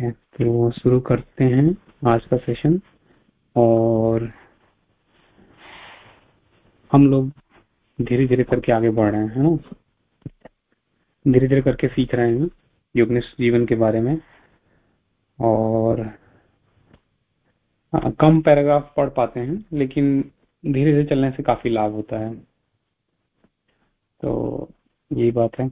है तो शुरू करते हैं आज का सेशन और हम लोग धीरे धीरे करके आगे बढ़ रहे हैं ना? धीरे धीरे करके सीख रहे हैं योगनिष्ठ जीवन के बारे में। और आ, कम पैराग्राफ पढ़ पाते हैं लेकिन धीरे धीरे चलने से काफ़ी लाभ होता है। तो यही बात है।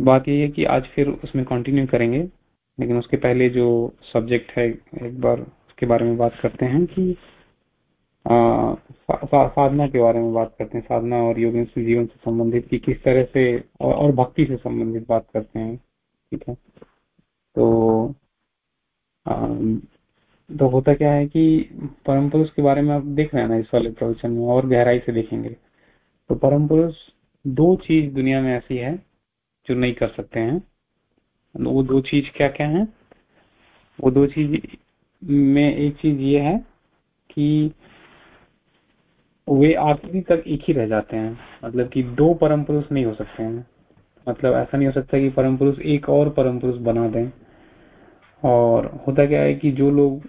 बात यही है कि आज फिर उसमें कंटिन्यू करेंगे। लेकिन उसके पहले जो सब्जेक्ट है एक बार उसके बारे में बात करते हैं कि आ, साधना के बारे में बात करते हैं। साधना और योग जीवन से संबंधित कि किस तरह से और, और भक्ति से संबंधित बात करते हैं ठीक है? तो आ, तो होता क्या है कि परम पुरुष के बारे में आप देख रहे हैं ना इस वाले प्रवचन में और गहराई से देखेंगे। तो परम पुरुष दो चीज़ दुनिया में ऐसी है जो नहीं कर सकते हैं। वो दो चीज़ क्या क्या है? वो दो चीज़ में एक चीज़ ये है कि वे आखिरी तक एक ही रह जाते हैं। मतलब कि दो परम पुरुष नहीं हो सकते हैं। मतलब ऐसा नहीं हो सकता कि परम पुरुष एक और परम पुरुष बना दें। और होता क्या है कि जो लोग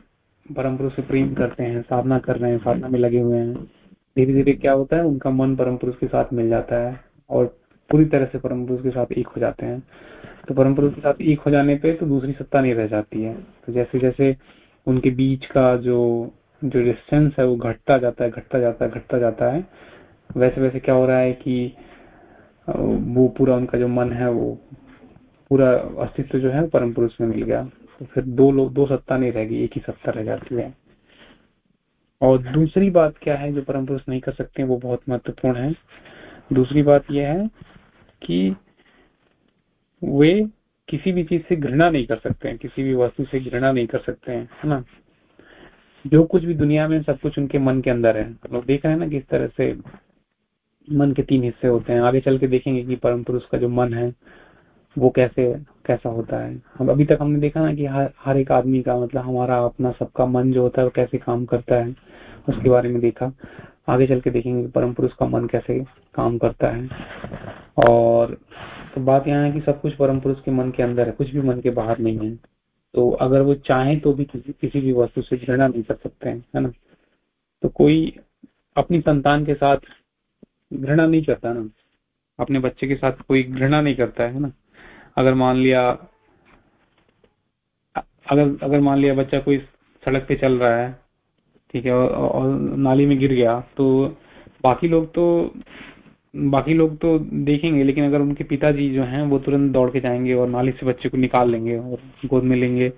परम पुरुष से प्रेम करते हैं, साधना कर रहे हैं, साधना में लगे हुए हैं धीरे धीरे क्या होता है, उनका मन परम पुरुष के साथ मिल जाता है। और पूरी तरह से परम पुरुष के साथ एक हो जाते हैं। तो परम पुरुष के साथ एक हो जाने पे तो दूसरी सत्ता नहीं रह जाती है। तो जैसे जैसे उनके बीच का जो जो डिस्टेंस है वो घटता जाता है, घटता जाता है, घटता जाता है, वैसे वैसे क्या हो रहा है कि वो पूरा उनका जो मन है वो पूरा अस्तित्व जो है परम पुरुष में मिल गया। तो फिर दो लोग, दो सत्ता नहीं रहेगी, एक ही सत्ता रह जाती है। और दूसरी बात क्या है जो परम पुरुष नहीं कर सकते वो बहुत महत्वपूर्ण है। दूसरी बात यह है कि वे किसी भी चीज़ से घृणा नहीं कर सकते हैं, किसी भी वस्तु से घृणा नहीं कर सकते हैं, है ना? जो कुछ भी दुनिया में सब कुछ उनके मन के अंदर है। लोग देख रहे हैं ना किस तरह से मन के तीन हिस्से होते हैं। आगे चल के देखेंगे कि परम पुरुष का जो मन है, वो कैसे, कैसा होता है। हम अभी तक हमने देखा ना कि हर हर एक आदमी का मतलब हमारा अपना सबका मन जो होता है, वो कैसे काम करता है, उसके बारे में देखा। आगे चल के देखेंगे परम पुरुष का मन कैसे काम करता है। और तो बात यहाँ है कि सब कुछ परम पुरुष के मन के अंदर है, कुछ भी मन के बाहर नहीं है। तो अगर वो चाहे तो भी किसी किसी भी वस्तु से घृणा नहीं कर सकते हैं, है ना? तो कोई अपनी संतान के साथ घृणा नहीं करता ना। अपने बच्चे के साथ कोई घृणा नहीं करता है ना? अगर मान लिया अगर अगर मान लिया बच्चा कोई सड़क पे चल रहा है ठीक है और, नाली में गिर गया तो बाकी लोग तो बाकी लोग तो देखेंगे लेकिन अगर उनके पिताजी जो हैं वो तुरंत दौड़ के जाएँगे और नाली से बच्चे को निकाल लेंगे और गोद में लेंगे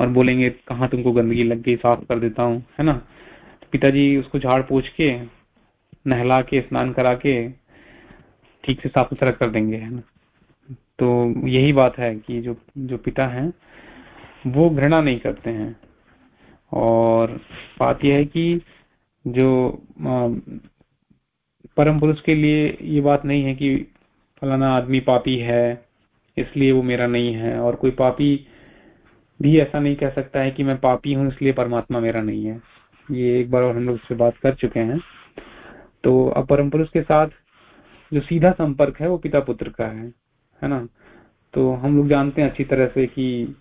और बोलेंगे कहाँ तुमको गंदगी लग गई साफ़ कर देता हूँ है ना? तो पिताजी उसको झाड़ पोछ के नहला के स्नान करा के ठीक से साफ़ सुथरा कर देंगे है ना? तो यही बात है कि जो जो पिता हैं वो घृणा नहीं करते हैं। और बात यह है कि जो परम पुरुष के लिए ये बात नहीं है कि फलाना आदमी पापी है, इसलिए वो मेरा नहीं है, और कोई पापी भी ऐसा नहीं कह सकता है कि मैं पापी हूँ, इसलिए परमात्मा मेरा नहीं है। ये एक बार और हम लोग उससे बात कर चुके हैं। तो अब परम पुरुष के साथ जो सीधा संपर्क है, वो पिता पुत्र का है है ना? तो हम लोग जानते हैं अच्छी तरह से कि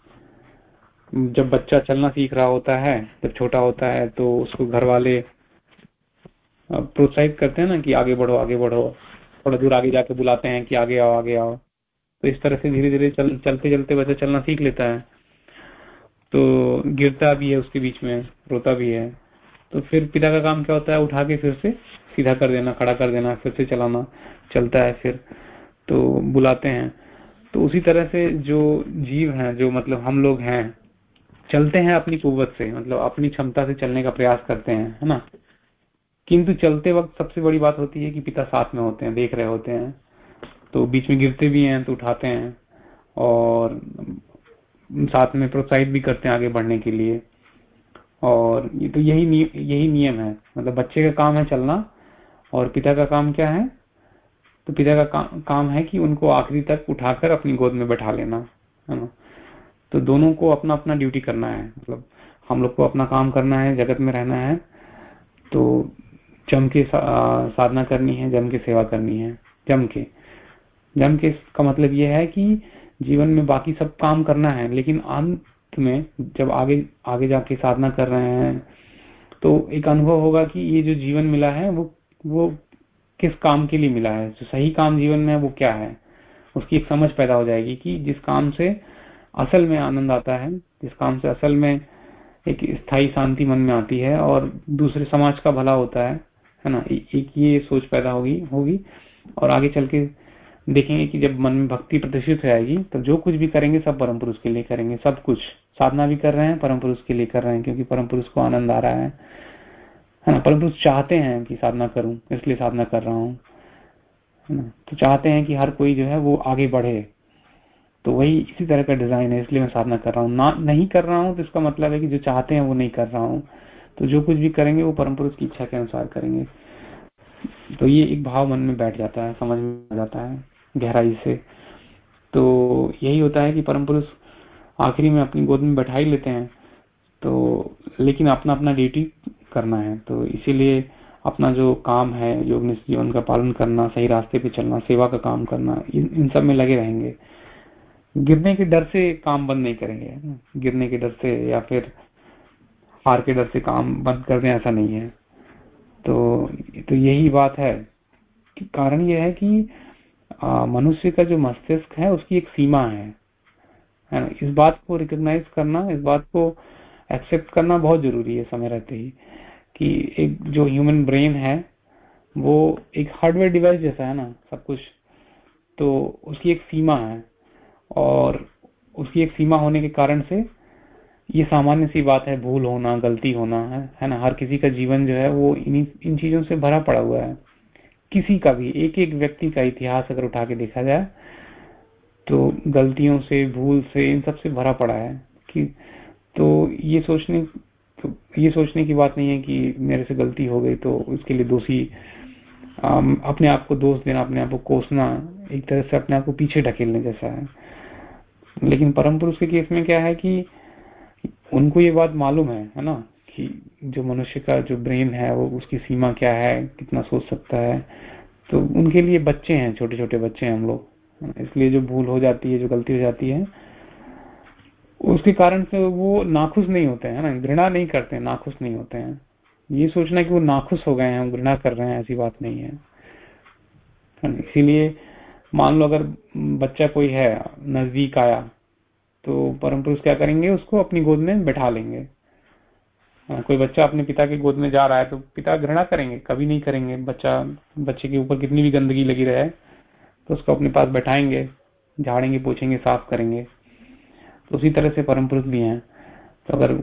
जब बच्चा चलना सीख रहा होता है जब छोटा होता है तो उसको घर वाले प्रोत्साहित करते हैं ना कि आगे बढ़ो आगे बढ़ो थोड़ा दूर आगे जाके बुलाते हैं कि आगे आओ आगे आओ। तो इस तरह से धीरे धीरे चल, चलते चलते बच्चा चलना सीख लेता है। तो गिरता भी है उसके बीच में रोता भी है। तो फिर पिता का काम क्या होता है? उठा के फिर से सीधा कर देना खड़ा कर देना फिर से चलाना चलता है फिर। तो बुलाते हैं। तो उसी तरह से जो जीव हैं जो मतलब हम लोग हैं चलते हैं अपनी कुवत से मतलब अपनी क्षमता से चलने का प्रयास करते हैं है ना? किंतु चलते वक्त सबसे बड़ी बात होती है कि पिता साथ में होते हैं देख रहे होते हैं तो बीच में गिरते भी हैं तो उठाते हैं और साथ में प्रोत्साहित भी करते हैं आगे बढ़ने के लिए। और ये तो यही नि, यही नियम है मतलब बच्चे का काम है चलना और पिता का काम क्या है? तो पिता का का, काम है कि उनको आखिरी तक उठाकर अपनी गोद में बैठा लेना है ना? तो दोनों को अपना अपना ड्यूटी करना है। मतलब हम लोग को अपना काम करना है, जगत में रहना है। तो जम के साधना करनी है, जम के सेवा करनी है। जम के। जम के का मतलब यह है कि जीवन में बाकी सब काम करना है, लेकिन अंत में जब आगे आगे जाके साधना कर रहे हैं तो एक अनुभव होगा कि ये जो जीवन मिला है, वो वो किस काम के लिए मिला है? जो सही काम जीवन में है, वो क्या है? उसकी एक समझ पैदा हो जाएगी कि जिस काम से असल में आनंद आता है, जिस काम से असल में एक स्थायी शांति मन में आती है और दूसरे समाज का भला होता है है ना? एक ये सोच पैदा होगी होगी और आगे चल के देखेंगे कि जब मन में भक्ति प्रतिष्ठित हो जाएगी तो जो कुछ भी करेंगे, सब परम पुरुष के लिए करेंगे, सब कुछ। साधना भी कर रहे हैं, परम पुरुष के लिए कर रहे हैं, क्योंकि परम पुरुष को आनंद आ रहा है। है ना? परम पुरुष चाहते हैं कि साधना करूँ, इसलिए साधना कर रहा हूँ। है ना? तो चाहते हैं कि हर कोई जो है वो आगे बढ़े। तो वही इसी तरह का डिज़ाइन है इसलिए मैं साधना कर रहा हूँ। ना नहीं कर रहा हूँ तो इसका मतलब है कि जो चाहते हैं वो नहीं कर रहा हूँ। तो जो कुछ भी करेंगे वो परम पुरुष की इच्छा के अनुसार करेंगे। तो ये एक भाव मन में बैठ जाता है समझ में आ जाता है गहराई से। तो यही होता है कि परम पुरुष आखिरी में अपनी गोद में बैठा ही लेते हैं। तो लेकिन अपना अपना ड्यूटी करना है। तो इसीलिए अपना जो काम है योग जीवन का पालन करना सही रास्ते पे चलना सेवा का काम करना इन, इन सब में लगे रहेंगे। गिरने के डर से काम बंद नहीं करेंगे गिरने के डर से या फिर हार के डर से काम बंद कर दें, ऐसा नहीं है। तो तो यही बात है। कि कारण यह है कि मनुष्य का जो मस्तिष्क है, उसकी एक सीमा है। इस बात को रिकॉग्नाइज करना, इस बात को एक्सेप्ट करना बहुत ज़रूरी है समय रहते ही। कि एक जो ह्यूमन ब्रेन है, वो एक हार्डवेयर डिवाइस जैसा है ना, सब कुछ तो उसकी एक सीमा है। और उसकी एक सीमा होने के कारण से ये सामान्य सी बात है, भूल होना, गलती होना, है है ना? हर किसी का जीवन जो है वो इन इन चीज़ों से भरा पड़ा हुआ है। किसी का भी एक एक व्यक्ति का इतिहास अगर उठा के देखा जाए तो गलतियों से, भूल से, इन सबसे भरा पड़ा है कि तो ये सोचने तो ये सोचने की बात नहीं है कि मेरे से गलती हो गई तो उसके लिए दोषी अपने आप को दोष देना, अपने आप को कोसना, एक तरह से अपने आप को पीछे ढकेलने जैसा है। लेकिन परम पुरुष के केस में क्या है कि उनको ये बात मालूम है है ना, कि जो मनुष्य का जो ब्रेन है, वो उसकी सीमा क्या है, कितना सोच सकता है। तो उनके लिए बच्चे हैं छोटे छोटे बच्चे हैं हम लोग। इसलिए जो भूल हो जाती है, जो गलती हो जाती है, उसके कारण से वो नाखुश नहीं होते हैं ना, घृणा नहीं करते, नाखुश नहीं होते हैं। ये सोचना कि वो नाखुश हो गए हैं हम घृणा कर रहे हैं, ऐसी बात नहीं है। इसीलिए मान लो अगर बच्चा कोई है, नज़दीक आया तो परम पुरुष क्या करेंगे? उसको अपनी गोद में बैठा लेंगे। कोई बच्चा अपने पिता के गोद में जा रहा है तो पिता घृणा करेंगे, कभी नहीं करेंगे। बच्चा, बच्चे के ऊपर कितनी भी गंदगी लगी रहे तो उसको अपने पास बैठाएँगे, झाड़ेंगे, पोछेंगे, साफ़ करेंगे। तो उसी तरह से परम पुरुष भी हैं। तो अगर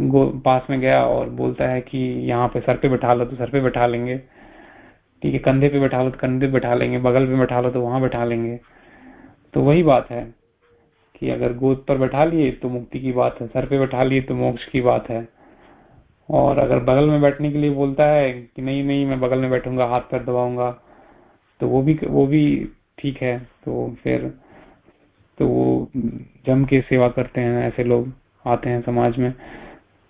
पास में गया और बोलता है कि यहाँ पे सर पे बैठा लो तो सर पे बैठा लेंगे। ठीक है कंधे पे बैठा लो तो कंधे पे बैठा लेंगे, बगल पे बैठा लो तो वहाँ बैठा लेंगे। तो वही बात है कि अगर गोद पर बैठा लिए तो मुक्ति की बात है, सर पे बैठा लिए तो मोक्ष की बात है। और अगर बगल में बैठने के लिए बोलता है कि नहीं नहीं, मैं बगल में बैठूँगा, हाथ पैर दबाऊँगा तो वो भी वो भी ठीक है। तो फिर तो वो जम के सेवा करते हैं, ऐसे लोग आते हैं समाज में।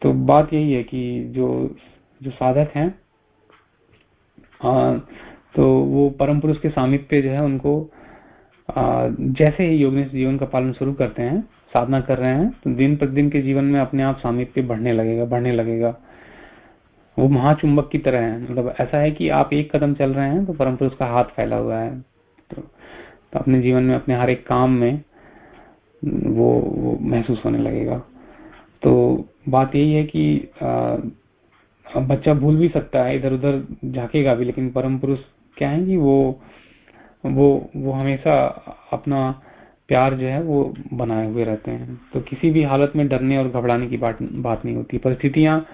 तो बात यही है कि जो जो साधक हैं तो वो परम पुरुष के सामिप्य जो है उनको जैसे ही योग जीवन का पालन शुरू करते हैं साधना कर रहे हैं तो दिन प्रतिदिन के जीवन में अपने आप सामिप्य बढ़ने लगेगा बढ़ने लगेगा। वो महाचुंबक की तरह है। मतलब ऐसा है कि आप एक कदम चल रहे हैं तो परम पुरुष का हाथ फैला हुआ है। तो, तो अपने जीवन में अपने हर एक काम में वो, वो महसूस होने लगेगा। तो बात यही है कि बच्चा भूल भी सकता है इधर उधर झाकेगा भी, लेकिन परम पुरुष क्या है कि वो वो वो हमेशा अपना प्यार जो है वो बनाए हुए रहते हैं। तो किसी भी हालत में डरने और घबराने की बात बात नहीं होती। परिस्थितियाँ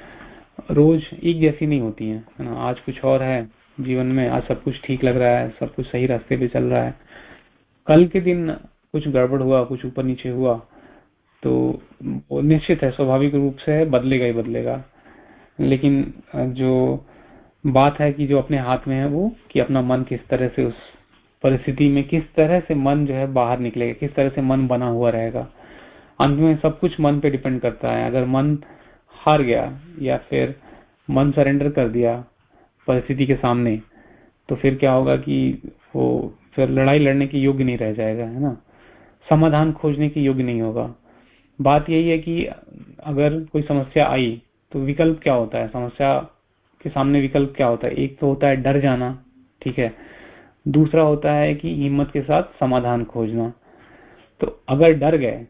रोज एक जैसी नहीं होती हैं ना? आज कुछ और है जीवन में, आज सब कुछ ठीक लग रहा है, सब कुछ सही रास्ते पे चल रहा है। कल के दिन कुछ गड़बड़ हुआ, कुछ ऊपर नीचे हुआ तो निश्चित है, स्वाभाविक रूप से बदलेगा ही बदलेगा। लेकिन जो बात है कि जो अपने हाथ में है वो, कि अपना मन किस तरह से उस परिस्थिति में, किस तरह से मन जो है बाहर निकलेगा, किस तरह से मन बना हुआ रहेगा। अंत में सब कुछ मन पे डिपेंड करता है। अगर मन हार गया या फिर मन सरेंडर कर दिया परिस्थिति के सामने तो फिर क्या होगा कि वो फिर लड़ाई लड़ने के योग्य नहीं रह जाएगा, है ना? समाधान खोजने के योग्य नहीं होगा। बात यही है कि अगर कोई समस्या आई तो विकल्प क्या होता है? समस्या के सामने विकल्प क्या होता है? एक तो होता है डर जाना, ठीक है। दूसरा होता है कि हिम्मत के साथ समाधान खोजना। तो अगर डर गए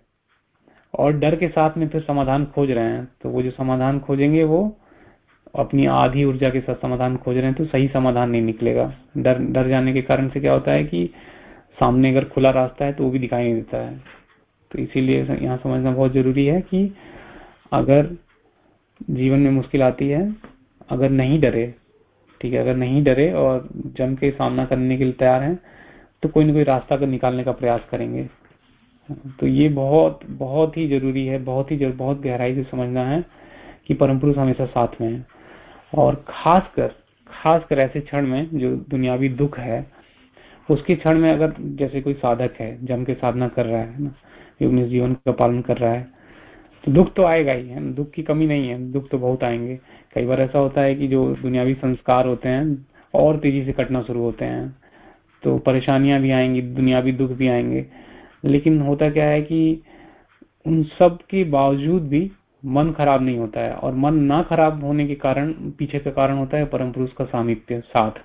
और डर के साथ में फिर समाधान खोज रहे हैं तो वो जो समाधान खोजेंगे वो अपनी आधी ऊर्जा के साथ समाधान खोज रहे हैं तो सही समाधान नहीं निकलेगा। डर डर जाने के कारण से क्या होता है कि सामने अगर खुला रास्ता है तो वो भी दिखाई नहीं देता है। तो इसीलिए यहाँ समझना बहुत ज़रूरी है कि अगर जीवन में मुश्किल आती है, अगर नहीं डरे, ठीक है, अगर नहीं डरे और जम के सामना करने के लिए तैयार हैं तो कोई ना कोई रास्ता कर निकालने का प्रयास करेंगे। तो ये बहुत बहुत ही ज़रूरी है, बहुत ही बहुत गहराई से समझना है कि परम पुरुष हमेशा साथ में है। और खासकर खासकर ऐसे क्षण में जो दुनियावी दुख है, उसके क्षण में अगर जैसे कोई साधक है, जम के साधना कर रहा है ना जीवन का पालन कर रहा है दुख तो आएगा ही, है दुख की कमी नहीं है, दुख तो बहुत आएँगे। कई बार ऐसा होता है कि जो दुनियावी संस्कार होते हैं, और तेज़ी से कटना शुरू होते हैं तो परेशानियाँ भी आएँगी, दुनियावी दुख भी आएँगे। लेकिन होता क्या है कि उन सब के बावजूद भी मन खराब नहीं होता है, और मन ना खराब होने के कारण, पीछे का कारण होता है परम पुरुष का सामिप्य, साथ।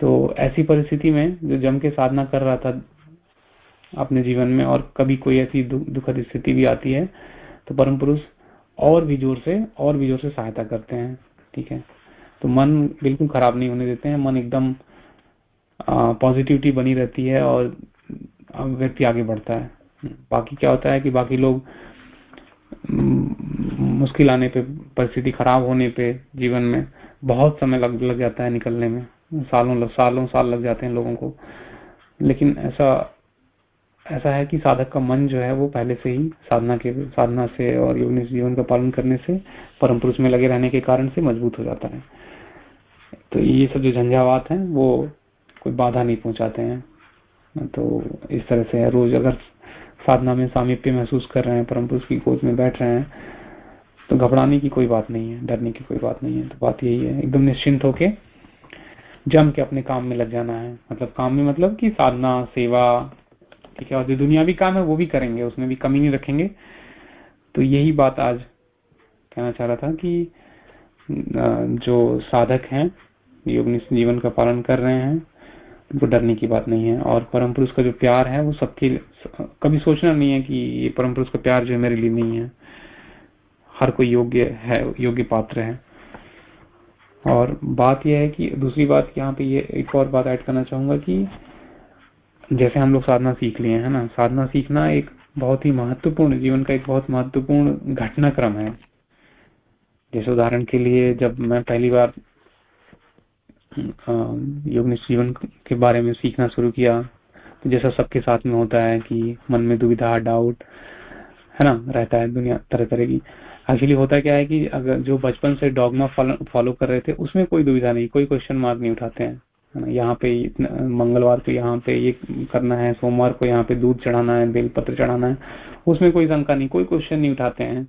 तो ऐसी परिस्थिति में जो जम के साधना कर रहा था अपने जीवन में, और कभी कोई ऐसी दुखद स्थिति भी आती है तो परम पुरुष और भी ज़ोर से, और भी ज़ोर से सहायता करते हैं, ठीक है? तो मन बिल्कुल खराब नहीं होने देते हैं, मन एकदम पॉजिटिविटी बनी रहती है और व्यक्ति आगे बढ़ता है। बाकी क्या होता है कि बाकी लोग मुश्किल आने पे, परिस्थिति खराब होने पे जीवन में बहुत समय लग लग जाता है निकलने में। सालों सालों साल लग जाते हैं लोगों को। लेकिन ऐसा ऐसा है कि साधक का मन जो है वो पहले से ही साधना के, साधना से और योग जीवन का पालन करने से, परम पुरुष में लगे रहने के कारण से मज़बूत हो जाता है। तो ये सब जो झंझावात हैं, वो कोई बाधा नहीं पहुंचाते हैं। तो इस तरह से रोज अगर साधना में सामीप्य महसूस कर रहे हैं, परम पुरुष की गोद में बैठ रहे हैं तो घबराने की कोई बात नहीं है, डरने की कोई बात नहीं है। तो बात यही है, एकदम निश्चिंत होके जम के अपने काम में लग जाना है। मतलब काम में मतलब कि साधना, सेवा ठीक है, और जो दुनियावी काम है, वो भी करेंगे, उसमें भी कमी नहीं रखेंगे। तो यही बात आज कहना चाह रहा था कि जो साधक हैं योग जीवन का पालन कर रहे हैं, उनको डरने की बात नहीं है। और परम पुरुष का जो प्यार है, वो सबके कभी सोचना नहीं है कि ये परम पुरुष का प्यार जो है, मेरे लिए नहीं है। हर कोई योग्य है, योग्य पात्र है। और बात यह है कि दूसरी बात, यहाँ पे ये एक और बात ऐड करना चाहूँगा कि जैसे हम लोग साधना सीख लिए है ना, साधना सीखना एक बहुत ही महत्वपूर्ण, जीवन का एक बहुत महत्वपूर्ण घटनाक्रम है। जैसे उदाहरण के लिए जब मैं पहली बार योग जीवन के बारे में सीखना शुरू किया तो जैसा सबके साथ में होता है कि मन में दुविधा डाउट है ना, रहता है दुनिया तरह तरह की। एक्चुअली होता क्या है कि अगर जो बचपन से डॉगमा फॉलो कर रहे थे, उसमें कोई दुविधा नहीं, कोई क्वेश्चन मार्क नहीं उठाते हैं। यहाँ पे मंगलवार को यहाँ पे ये करना है सोमवार को यहाँ पे दूध चढ़ाना है बेलपत्र चढ़ाना है उसमें कोई शंका नहीं कोई क्वेश्चन नहीं उठाते हैं।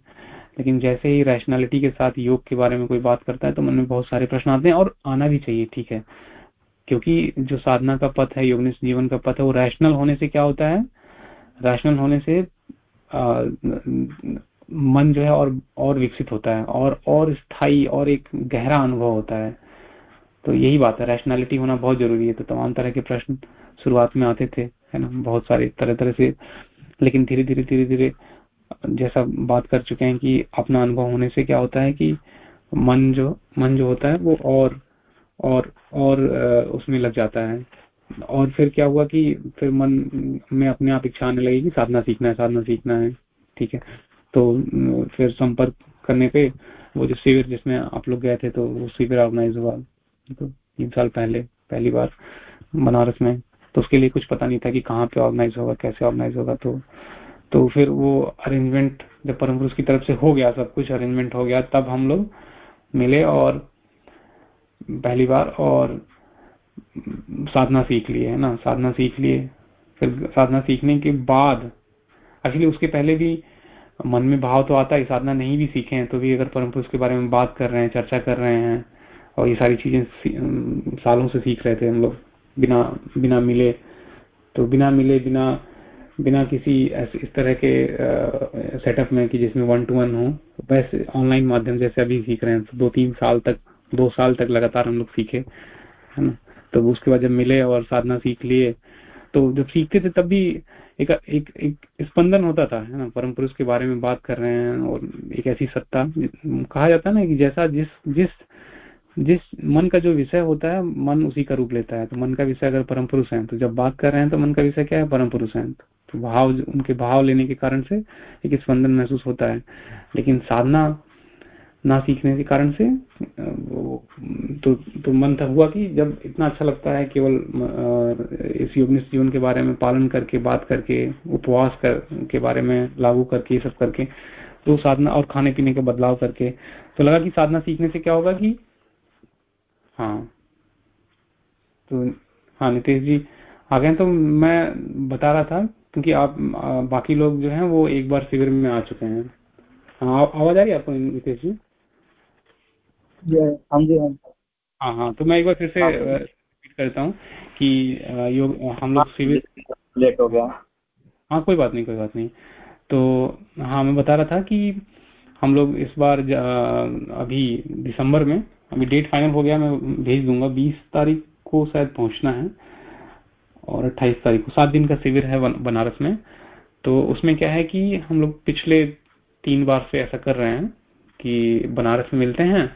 लेकिन जैसे ही रैशनैलिटी के साथ योग के बारे में कोई बात करता है तो मन में बहुत सारे प्रश्न आते हैं और आना भी चाहिए ठीक है। क्योंकि जो साधना का पथ है योग जीवन का पथ है वो रैशनल होने से क्या होता है? रैशनल होने से आ, मन जो है और और विकसित होता है और और स्थायी और एक गहरा अनुभव होता है। तो यही बात है रैशनैलिटी होना बहुत ज़रूरी है। तो तमाम तरह के प्रश्न शुरुआत में आते थे, है ना? बहुत सारे तरह तरह से। लेकिन धीरे धीरे धीरे धीरे जैसा बात कर चुके हैं कि अपना अनुभव होने से क्या होता है कि मन जो मन जो होता है वो और और और उसमें लग जाता है। और फिर क्या हुआ कि फिर मन में अपने आप इच्छा आने लगी कि साधना सीखना है, साधना सीखना है, ठीक है? तो फिर संपर्क करने पे वो जो शिविर जिसमें आप लोग गए थे तो वो शिविर ऑर्गेनाइज हुआ। तो तीन साल पहले, पहली बार बनारस में। तो उसके लिए कुछ पता नहीं था कि कहाँ पे ऑर्गेनाइज होगा, कैसे ऑर्गेनाइज होगा। तो तो फिर वो अरेंजमेंट जब परम पुरुष की तरफ़ से हो गया, सब कुछ अरेंजमेंट हो गया, तब हम लोग मिले और पहली बार और साधना सीख लिए है ना? साधना सीख लिए। फिर साधना सीखने के बाद एक्चुअली उसके पहले भी मन में भाव तो आता है, साधना नहीं भी सीखे हैं तो भी अगर परम पुरुष के बारे में बात कर रहे हैं, चर्चा कर रहे हैं और ये सारी चीज़ें सालों से सीख रहे थे हम लोग। बिना बिना मिले। तो बिना मिले, बिना बिना किसी इस तरह के सेटअप में कि जिसमें वन टू वन हो वैसे ऑनलाइन माध्यम जैसे अभी सीख रहे हैं। तो दो तीन साल तक, दो साल तक लगातार हम लोग सीखे, है ना? तो उसके बाद जब मिले और साधना सीख लिए तो जब सीखते थे तब भी एक एक एक स्पंदन होता था, है ना? परम पुरुष के बारे में बात कर रहे हैं और एक ऐसी सत्ता कहा जाता है ना कि जैसा जिस जिस जिस मन का जो विषय होता है, मन उसी का रूप लेता है। तो मन का विषय अगर परम पुरुष है तो जब बात कर रहे हैं तो मन का विषय क्या है? परम पुरुष है। तो भाव, उनके भाव लेने के कारण से एक स्पंदन महसूस होता है। लेकिन साधना ना सीखने के कारण से तो तो मन था हुआ कि जब इतना अच्छा लगता है, केवल इस योग जीवन के बारे में पालन करके, बात करके, उपवास कर, के बारे में लागू करके, ये सब करके तो साधना और खाने पीने के बदलाव करके तो लगा कि साधना सीखने से क्या होगा कि हाँ। तो हाँ नितेश जी आ गए तो मैं बता रहा था क्योंकि आप आ, बाकी लोग जो हैं वो एक बार शिविर में आ चुके हैं। हाँ आवाज़ आ रही है आपको नितेश जी? हाँ जी हाँ। हाँ हाँ तो मैं एक बार फिर से करता हूँ कि योग हम लोग शिविर लेट हो गया। हाँ कोई बात नहीं कोई बात नहीं। तो हाँ मैं बता रहा था कि हम लोग इस बार अभी दिसंबर में, अभी डेट फाइनल हो गया, मैं भेज दूँगा। बीस तारीख को शायद पहुँचना है और अट्ठाईस तारीख को। सात दिन का शिविर है बनारस में। तो उसमें क्या है कि हम लोग पिछले तीन बार से ऐसा कर रहे हैं कि बनारस में मिलते हैं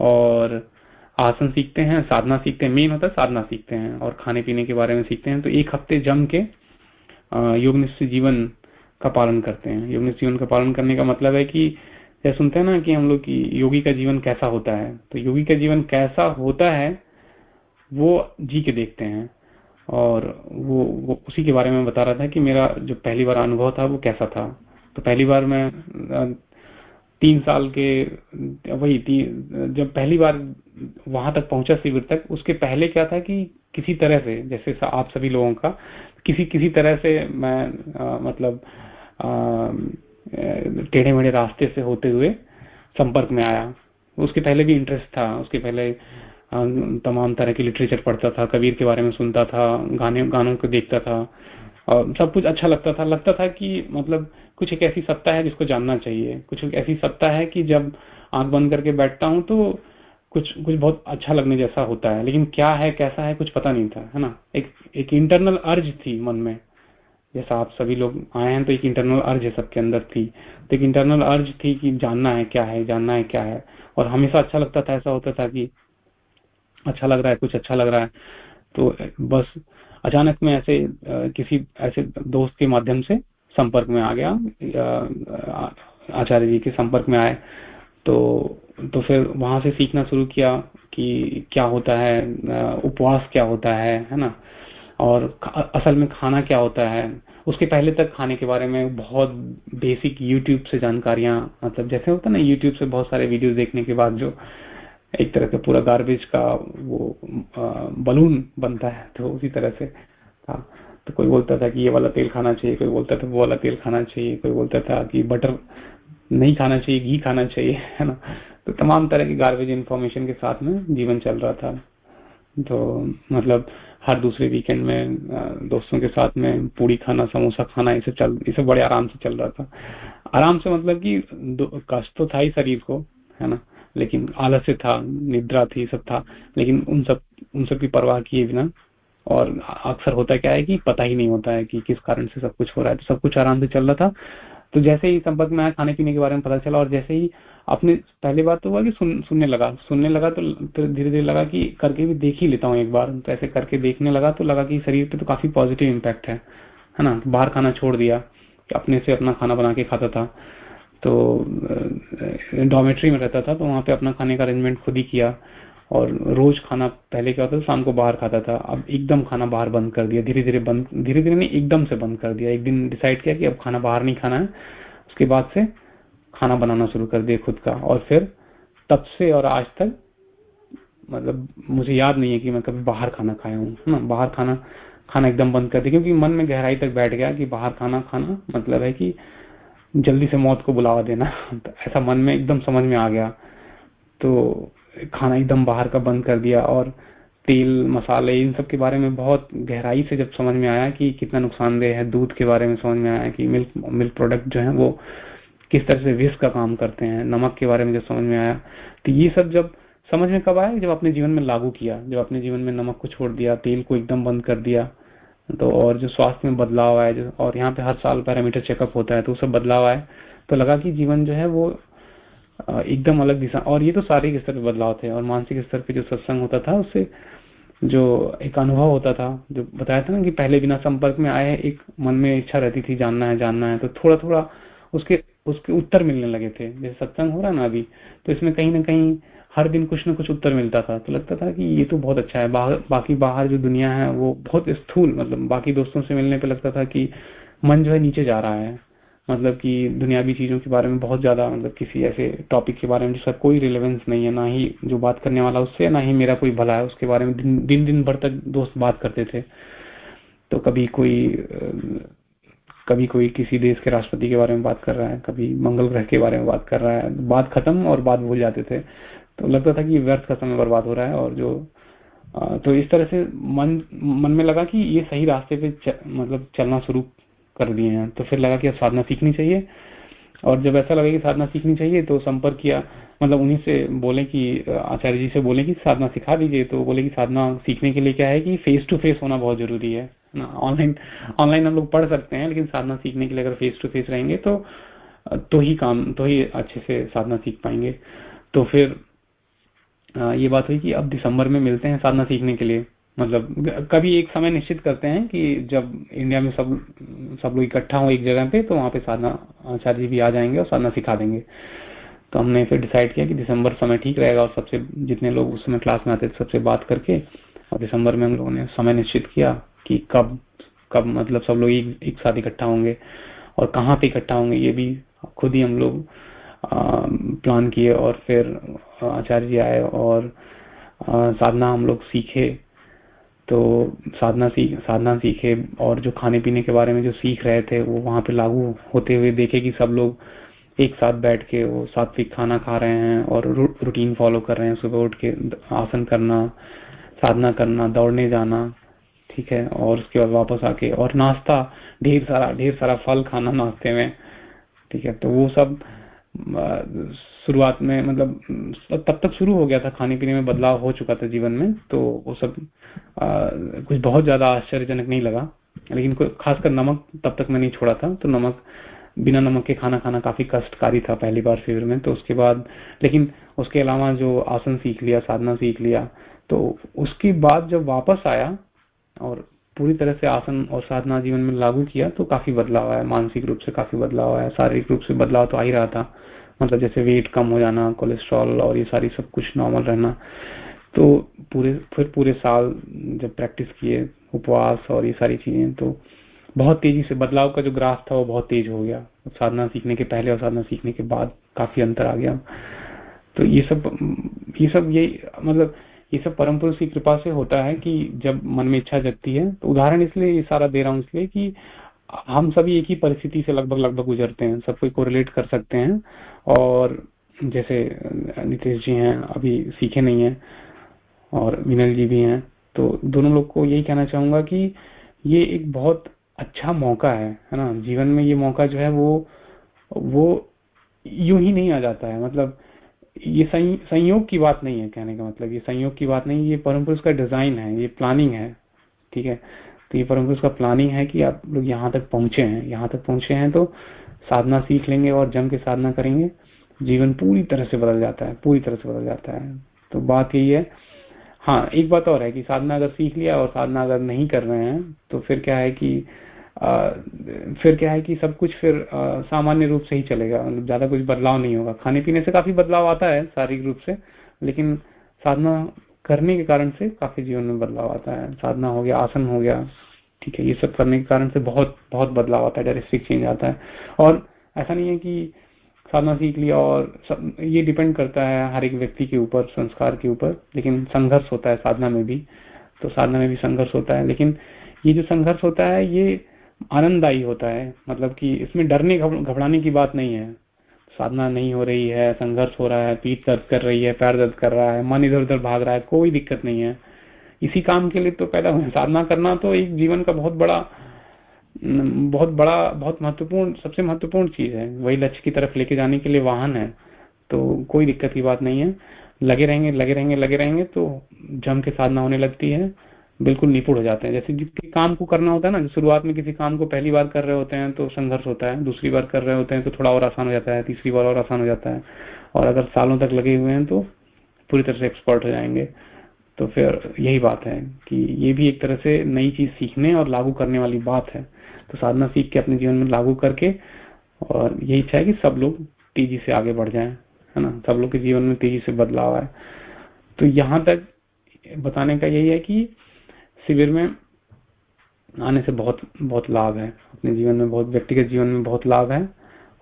और आसन सीखते हैं, साधना सीखते हैं। मेन होता है साधना सीखते हैं और खाने पीने के बारे में सीखते हैं। तो एक हफ़्ते जम के योग जीवन का पालन करते हैं। योग जीवन का पालन करने का मतलब है कि जैसे सुनते हैं ना कि हम लोग की योगी का जीवन कैसा होता है। तो योगी का जीवन कैसा होता है वो जी के देखते हैं। और वो, वो उसी के बारे में बता रहा था कि मेरा जो पहली बार अनुभव था वो कैसा था। तो पहली बार मैं तीन साल के वही जब पहली बार वहाँ तक पहुँचा शिविर तक उसके पहले क्या था कि किसी तरह से जैसे आप सभी लोगों का किसी किसी तरह से मैं आ, मतलब टेढ़े मेढ़े रास्ते से होते हुए संपर्क में आया। उसके पहले भी इंटरेस्ट था, उसके पहले तमाम तरह की लिटरेचर पढ़ता था, कबीर के बारे में सुनता था, गाने, गानों को देखता था। और सब कुछ अच्छा लगता था। लगता था कि मतलब कुछ एक ऐसी सत्ता है जिसको जानना चाहिए। कुछ एक ऐसी सत्ता है कि जब आँख बंद करके बैठता हूँ तो कुछ कुछ बहुत अच्छा लगने जैसा होता है। लेकिन क्या है, कैसा है, कुछ पता नहीं था, है ना? एक एक इंटरनल अर्ज़ थी मन में। जैसा आप सभी लोग आए हैं तो एक इंटरनल अर्ज़ है सबके अंदर थी। तो एक इंटरनल अर्ज़ थी कि जानना है क्या है, जानना है क्या है। और हमेशा अच्छा लगता था, ऐसा होता था कि अच्छा लग रहा है, कुछ अच्छा लग रहा है। तो बस अचानक में ऐसे किसी ऐसे दोस्त के माध्यम से संपर्क में आ गया। आचार्य जी के संपर्क में आए। तो तो फिर वहाँ से सीखना शुरू किया कि क्या होता है उपवास क्या होता है है ना? और असल में खाना क्या होता है? उसके पहले तक खाने के बारे में बहुत बेसिक यूट्यूब से जानकारियाँ मतलब जैसे होता है ना यूट्यूब से बहुत सारे वीडियो देखने के बाद जो एक तरह से पूरा गार्बेज का वो बलून बनता है तो उसी तरह से था। तो कोई बोलता था कि ये वाला तेल खाना चाहिए, कोई बोलता था वो वाला तेल खाना चाहिए, कोई बोलता था कि बटर नहीं खाना चाहिए, घी खाना चाहिए, है ना? तो तमाम तरह की गार्बेज इंफॉर्मेशन के साथ में जीवन चल रहा था। तो मतलब हर दूसरे वीकेंड में दोस्तों के साथ में पूड़ी खाना, समोसा खाना सब चल सब बड़े आराम से चल रहा था। आराम से मतलब कि कष्ट तो था ही शरीर को, है ना? लेकिन आलस्य था, निद्रा थी सब था। लेकिन उन सब उन सब की परवाह किए बिना, और अक्सर होता क्या है कि पता ही नहीं होता है कि किस कारण से सब कुछ हो रहा है। तो सब कुछ आराम से चल रहा था। तो जैसे ही संपर्क में आया खाने पीने के बारे में पता चला, और जैसे ही अपने पहली बात तो हुआ कि सुन, सुनने लगा। सुनने लगा तो फिर धीरे धीरे लगा कि करके भी देख ही लेता हूँ एक बार। तो ऐसे करके देखने लगा तो लगा कि शरीर पे तो काफ़ी पॉजिटिव इम्पैक्ट है है ना? बाहर खाना छोड़ दिया अपने से अपना खाना बना के खाता था। तो डॉमेट्री में रहता था तो वहाँ पे अपना खाने का अरेंजमेंट खुद ही किया और रोज खाना पहले क्या होता था शाम को बाहर खाता था। अब एकदम खाना बाहर बंद कर दिया धीरे धीरे बंद धीरे धीरे नहीं एकदम से बंद कर दिया। एक दिन डिसाइड किया कि अब खाना बाहर नहीं खाना है। उसके बाद से खाना बनाना शुरू कर दिया खुद का। और फिर तब से और आज तक मतलब मुझे याद नहीं है कि मैं कभी बाहर खाना खाया हूँ ना? बाहर खाना खाना एकदम बंद कर दिया, क्योंकि मन में गहराई तक बैठ गया कि बाहर खाना खाना मतलब है कि जल्दी से मौत को बुलावा देना। तो ऐसा मन में एकदम समझ में आ गया। तो खाना एकदम बाहर का बंद कर दिया और तेल, मसाले, इन सब के बारे में बहुत गहराई से जब समझ में आया कि कितना नुकसानदेह है, दूध के बारे में समझ में आया कि मिल्क मिल्क प्रोडक्ट जो है वो किस तरह से विष का काम करते हैं, नमक के बारे में जो समझ में आया तो ये सब जब समझ में कब आया जब अपने जीवन में लागू किया, जब अपने जीवन में नमक को छोड़ दिया, तेल को एकदम बंद कर दिया तो और जो स्वास्थ्य में बदलाव आया, जो और यहाँ पे हर साल पैरामीटर चेकअप होता है तो सब बदलाव आए तो लगा कि जीवन जो है वो एकदम अलग दिशा, और ये तो शारीरिक स्तर पे बदलाव थे, और मानसिक स्तर पे जो सत्संग होता था, उससे जो एक अनुभव होता था, जो बताया था ना कि पहले बिना संपर्क में आए, एक मन में इच्छा रहती थी, जानना है जानना है तो थोड़ा थोड़ा उसके उसके उत्तर मिलने लगे थे। जैसे सत्संग हो रहा ना अभी तो इसमें कहीं ना कहीं हर दिन कुछ ना कुछ उत्तर मिलता था। तो लगता था कि ये तो बहुत अच्छा है। बा, बाकी बाहर जो दुनिया है वो बहुत स्थूल मतलब बाकी दोस्तों से मिलने पे लगता था कि मन जो है नीचे जा रहा है। मतलब कि दुनियावी चीज़ों के बारे में बहुत ज़्यादा मतलब किसी ऐसे टॉपिक के बारे में जिसका कोई रिलेवेंस नहीं है ना ही जो बात करने वाला उससे ना ही मेरा कोई भला है उसके बारे में दिन दिन, भर तक दोस्त बात करते थे। तो कभी कोई कभी कोई किसी देश के राष्ट्रपति के बारे में बात कर रहा है कभी मंगल ग्रह के बारे में बात कर रहा है बात खत्म और बात भूल जाते थे। तो लगता था कि व्यर्थ का समय बर्बाद हो रहा है और जो तो इस तरह से मन मन में लगा कि ये सही रास्ते पे च, मतलब चलना शुरू कर दिए हैं। तो फिर लगा कि अब साधना सीखनी चाहिए। और जब ऐसा लगा कि साधना सीखनी चाहिए तो संपर्क किया। मतलब उन्हीं से बोले कि आचार्य जी से बोले कि साधना सिखा दीजिए। तो बोले कि साधना सीखने के लिए क्या है कि फेस टू फेस होना बहुत ज़रूरी है। ऑनलाइन ऑनलाइन हम लोग पढ़ सकते हैं, लेकिन साधना सीखने के लिए अगर फेस टू फेस रहेंगे तो तो ही काम तो ही अच्छे से साधना सीख पाएँगे। तो फिर ये बात हुई कि अब दिसंबर में मिलते हैं साधना सीखने के लिए। मतलब कभी एक समय निश्चित करते हैं कि जब इंडिया में सब सब लोग इकट्ठा हो एक जगह पे तो वहाँ पे साधना, आचार्य जी भी आ जाएँगे और साधना सिखा देंगे। तो हमने फिर डिसाइड किया कि दिसंबर समय ठीक रहेगा और सबसे, जितने लोग उस समय क्लास में आते थे, सबसे बात करके, और दिसंबर में हम लोगों ने समय निश्चित किया। कि कब कब मतलब सब लोग एक, एक साथ इकट्ठा होंगे और कहाँ पे इकट्ठा होंगे ये भी खुद ही हम लोग प्लान किए और फिर आचार्य जी आए और आ, साधना हम लोग सीखे। तो साधना सीख साधना सीखे और जो खाने पीने के बारे में जो सीख रहे थे वो वहाँ पे लागू होते हुए देखे कि सब लोग एक साथ बैठ के वो सात्विक खाना खा रहे हैं और रू, रूटीन फॉलो कर रहे हैं। सुबह उठ के आसन करना साधना करना दौड़ने जाना। ठीक है और उसके बाद वापस आके और नाश्ता ढेर सारा ढेर सारा फल खाना नाश्ते में ठीक है तो वो सब शुरुआत में मतलब तब तक शुरू हो गया था खाने पीने में बदलाव हो चुका था जीवन में तो वो सब आ, कुछ बहुत ज़्यादा आश्चर्यजनक नहीं लगा लेकिन खासकर नमक तब तक मैं नहीं छोड़ा था तो नमक बिना नमक के खाना खाना काफ़ी कष्टकारी था पहली बार शिविर में तो उसके बाद लेकिन उसके अलावा जो आसन सीख लिया साधना सीख लिया तो उसके बाद जब वापस आया और पूरी तरह से आसन और साधना जीवन में लागू किया तो काफ़ी बदलाव आया। मानसिक रूप से काफ़ी बदलाव आया, शारीरिक रूप से बदलाव तो आ ही रहा था। मतलब जैसे वेट कम हो जाना कोलेस्ट्रॉल और ये सारी सब कुछ नॉर्मल रहना। तो पूरे, फिर पूरे साल जब प्रैक्टिस किए, उपवास और ये सारी चीज़ें तो बहुत तेज़ी से बदलाव का जो ग्राफ था वो बहुत तेज हो गया। साधना सीखने के पहले और साधना सीखने के बाद काफ़ी अंतर आ गया। तो ये सब ये सब ये मतलब ये सब परम पुरुष की कृपा से होता है कि जब मन में इच्छा जगती है तो उदाहरण इसलिए ये सारा दे रहा हूँ इसलिए कि हम सभी एक ही परिस्थिति से लगभग लगभग गुजरते हैं, सब कोई कोरिलेट कर सकते हैं। और जैसे नीतीश जी हैं, अभी सीखे नहीं है और विनल जी भी हैं तो दोनों लोग को यही कहना चाहूँगा कि ये एक बहुत अच्छा मौका है है ना? जीवन में ये मौका जो है वो वो यूँ ही नहीं आ जाता है। मतलब ये संयोग की बात नहीं है कहने का मतलब ये संयोग की बात नहीं, ये परम पुरुष का डिज़ाइन है, ये प्लानिंग है, ठीक है? तो ये परम पुरुष का प्लानिंग है कि आप लोग यहाँ तक पहुँचे हैं, यहाँ तक पहुँचे हैं तो साधना सीख लेंगे और जम के साधना करेंगे। जीवन पूरी तरह से बदल जाता है, पूरी तरह से बदल जाता है। तो बात यही है। हाँ एक बात और है कि साधना अगर सीख लिया और साधना अगर नहीं कर रहे हैं तो फिर क्या है कि फिर क्या है कि सब कुछ फिर सामान्य रूप से ही चलेगा। मतलब ज़्यादा कुछ बदलाव नहीं होगा। खाने पीने से काफ़ी बदलाव आता है शारीरिक रूप से, लेकिन साधना करने के कारण से काफ़ी जीवन में बदलाव आता है। साधना हो गया, आसन हो गया, ठीक है, ये सब करने के कारण से बहुत बहुत बदलाव आता है डायरेस्टिक चेंज आता है। और ऐसा नहीं है कि साधना सीख लिया और सब, ये डिपेंड करता है हर एक व्यक्ति के ऊपर, संस्कार के ऊपर, लेकिन संघर्ष होता है साधना में भी तो साधना में भी संघर्ष होता है। लेकिन ये जो संघर्ष होता है, ये आनंददायी होता है। मतलब कि इसमें डरने घबराने की बात नहीं है। साधना नहीं हो रही है, संघर्ष हो रहा है, पीठ दर्द कर रही है, पैर दर्द कर रहा है, मन इधर उधर भाग रहा है, कोई दिक्कत नहीं है। इसी काम के लिए तो पैदा हुए साधना करना तो एक जीवन का बहुत बड़ा बहुत बड़ा, बहुत महत्वपूर्ण, सबसे महत्वपूर्ण चीज़ है। वही लक्ष्य की तरफ़ लेके जाने के लिए वाहन है। तो कोई दिक्कत की बात नहीं है। लगे रहेंगे लगे रहेंगे लगे रहेंगे तो जम के साधना होने लगती है। बिल्कुल निपुण हो जाते हैं। जैसे किसी काम को करना होता है ना शुरुआत में किसी काम को पहली बार कर रहे होते हैं तो संघर्ष होता है। दूसरी बार कर रहे होते हैं तो थोड़ा और आसान हो जाता है। तीसरी बार और आसान हो जाता है। और अगर सालों तक लगे हुए हैं तो पूरी तरह से एक्सपर्ट हो जाएँगे। तो फिर यही बात है कि ये भी एक तरह से नई चीज़ सीखने और लागू करने वाली बात है। तो साधना सीख के अपने जीवन में लागू करके और यही इच्छा है कि सब लोग तेज़ी से आगे बढ़ जाएँ, है ना? सब लोग के जीवन में तेज़ी से बदलाव आए। तो यहाँ तक बताने का यही है कि शिविर में आने से बहुत बहुत लाभ है। अपने जीवन में बहुत, व्यक्तिगत जीवन में बहुत लाभ है।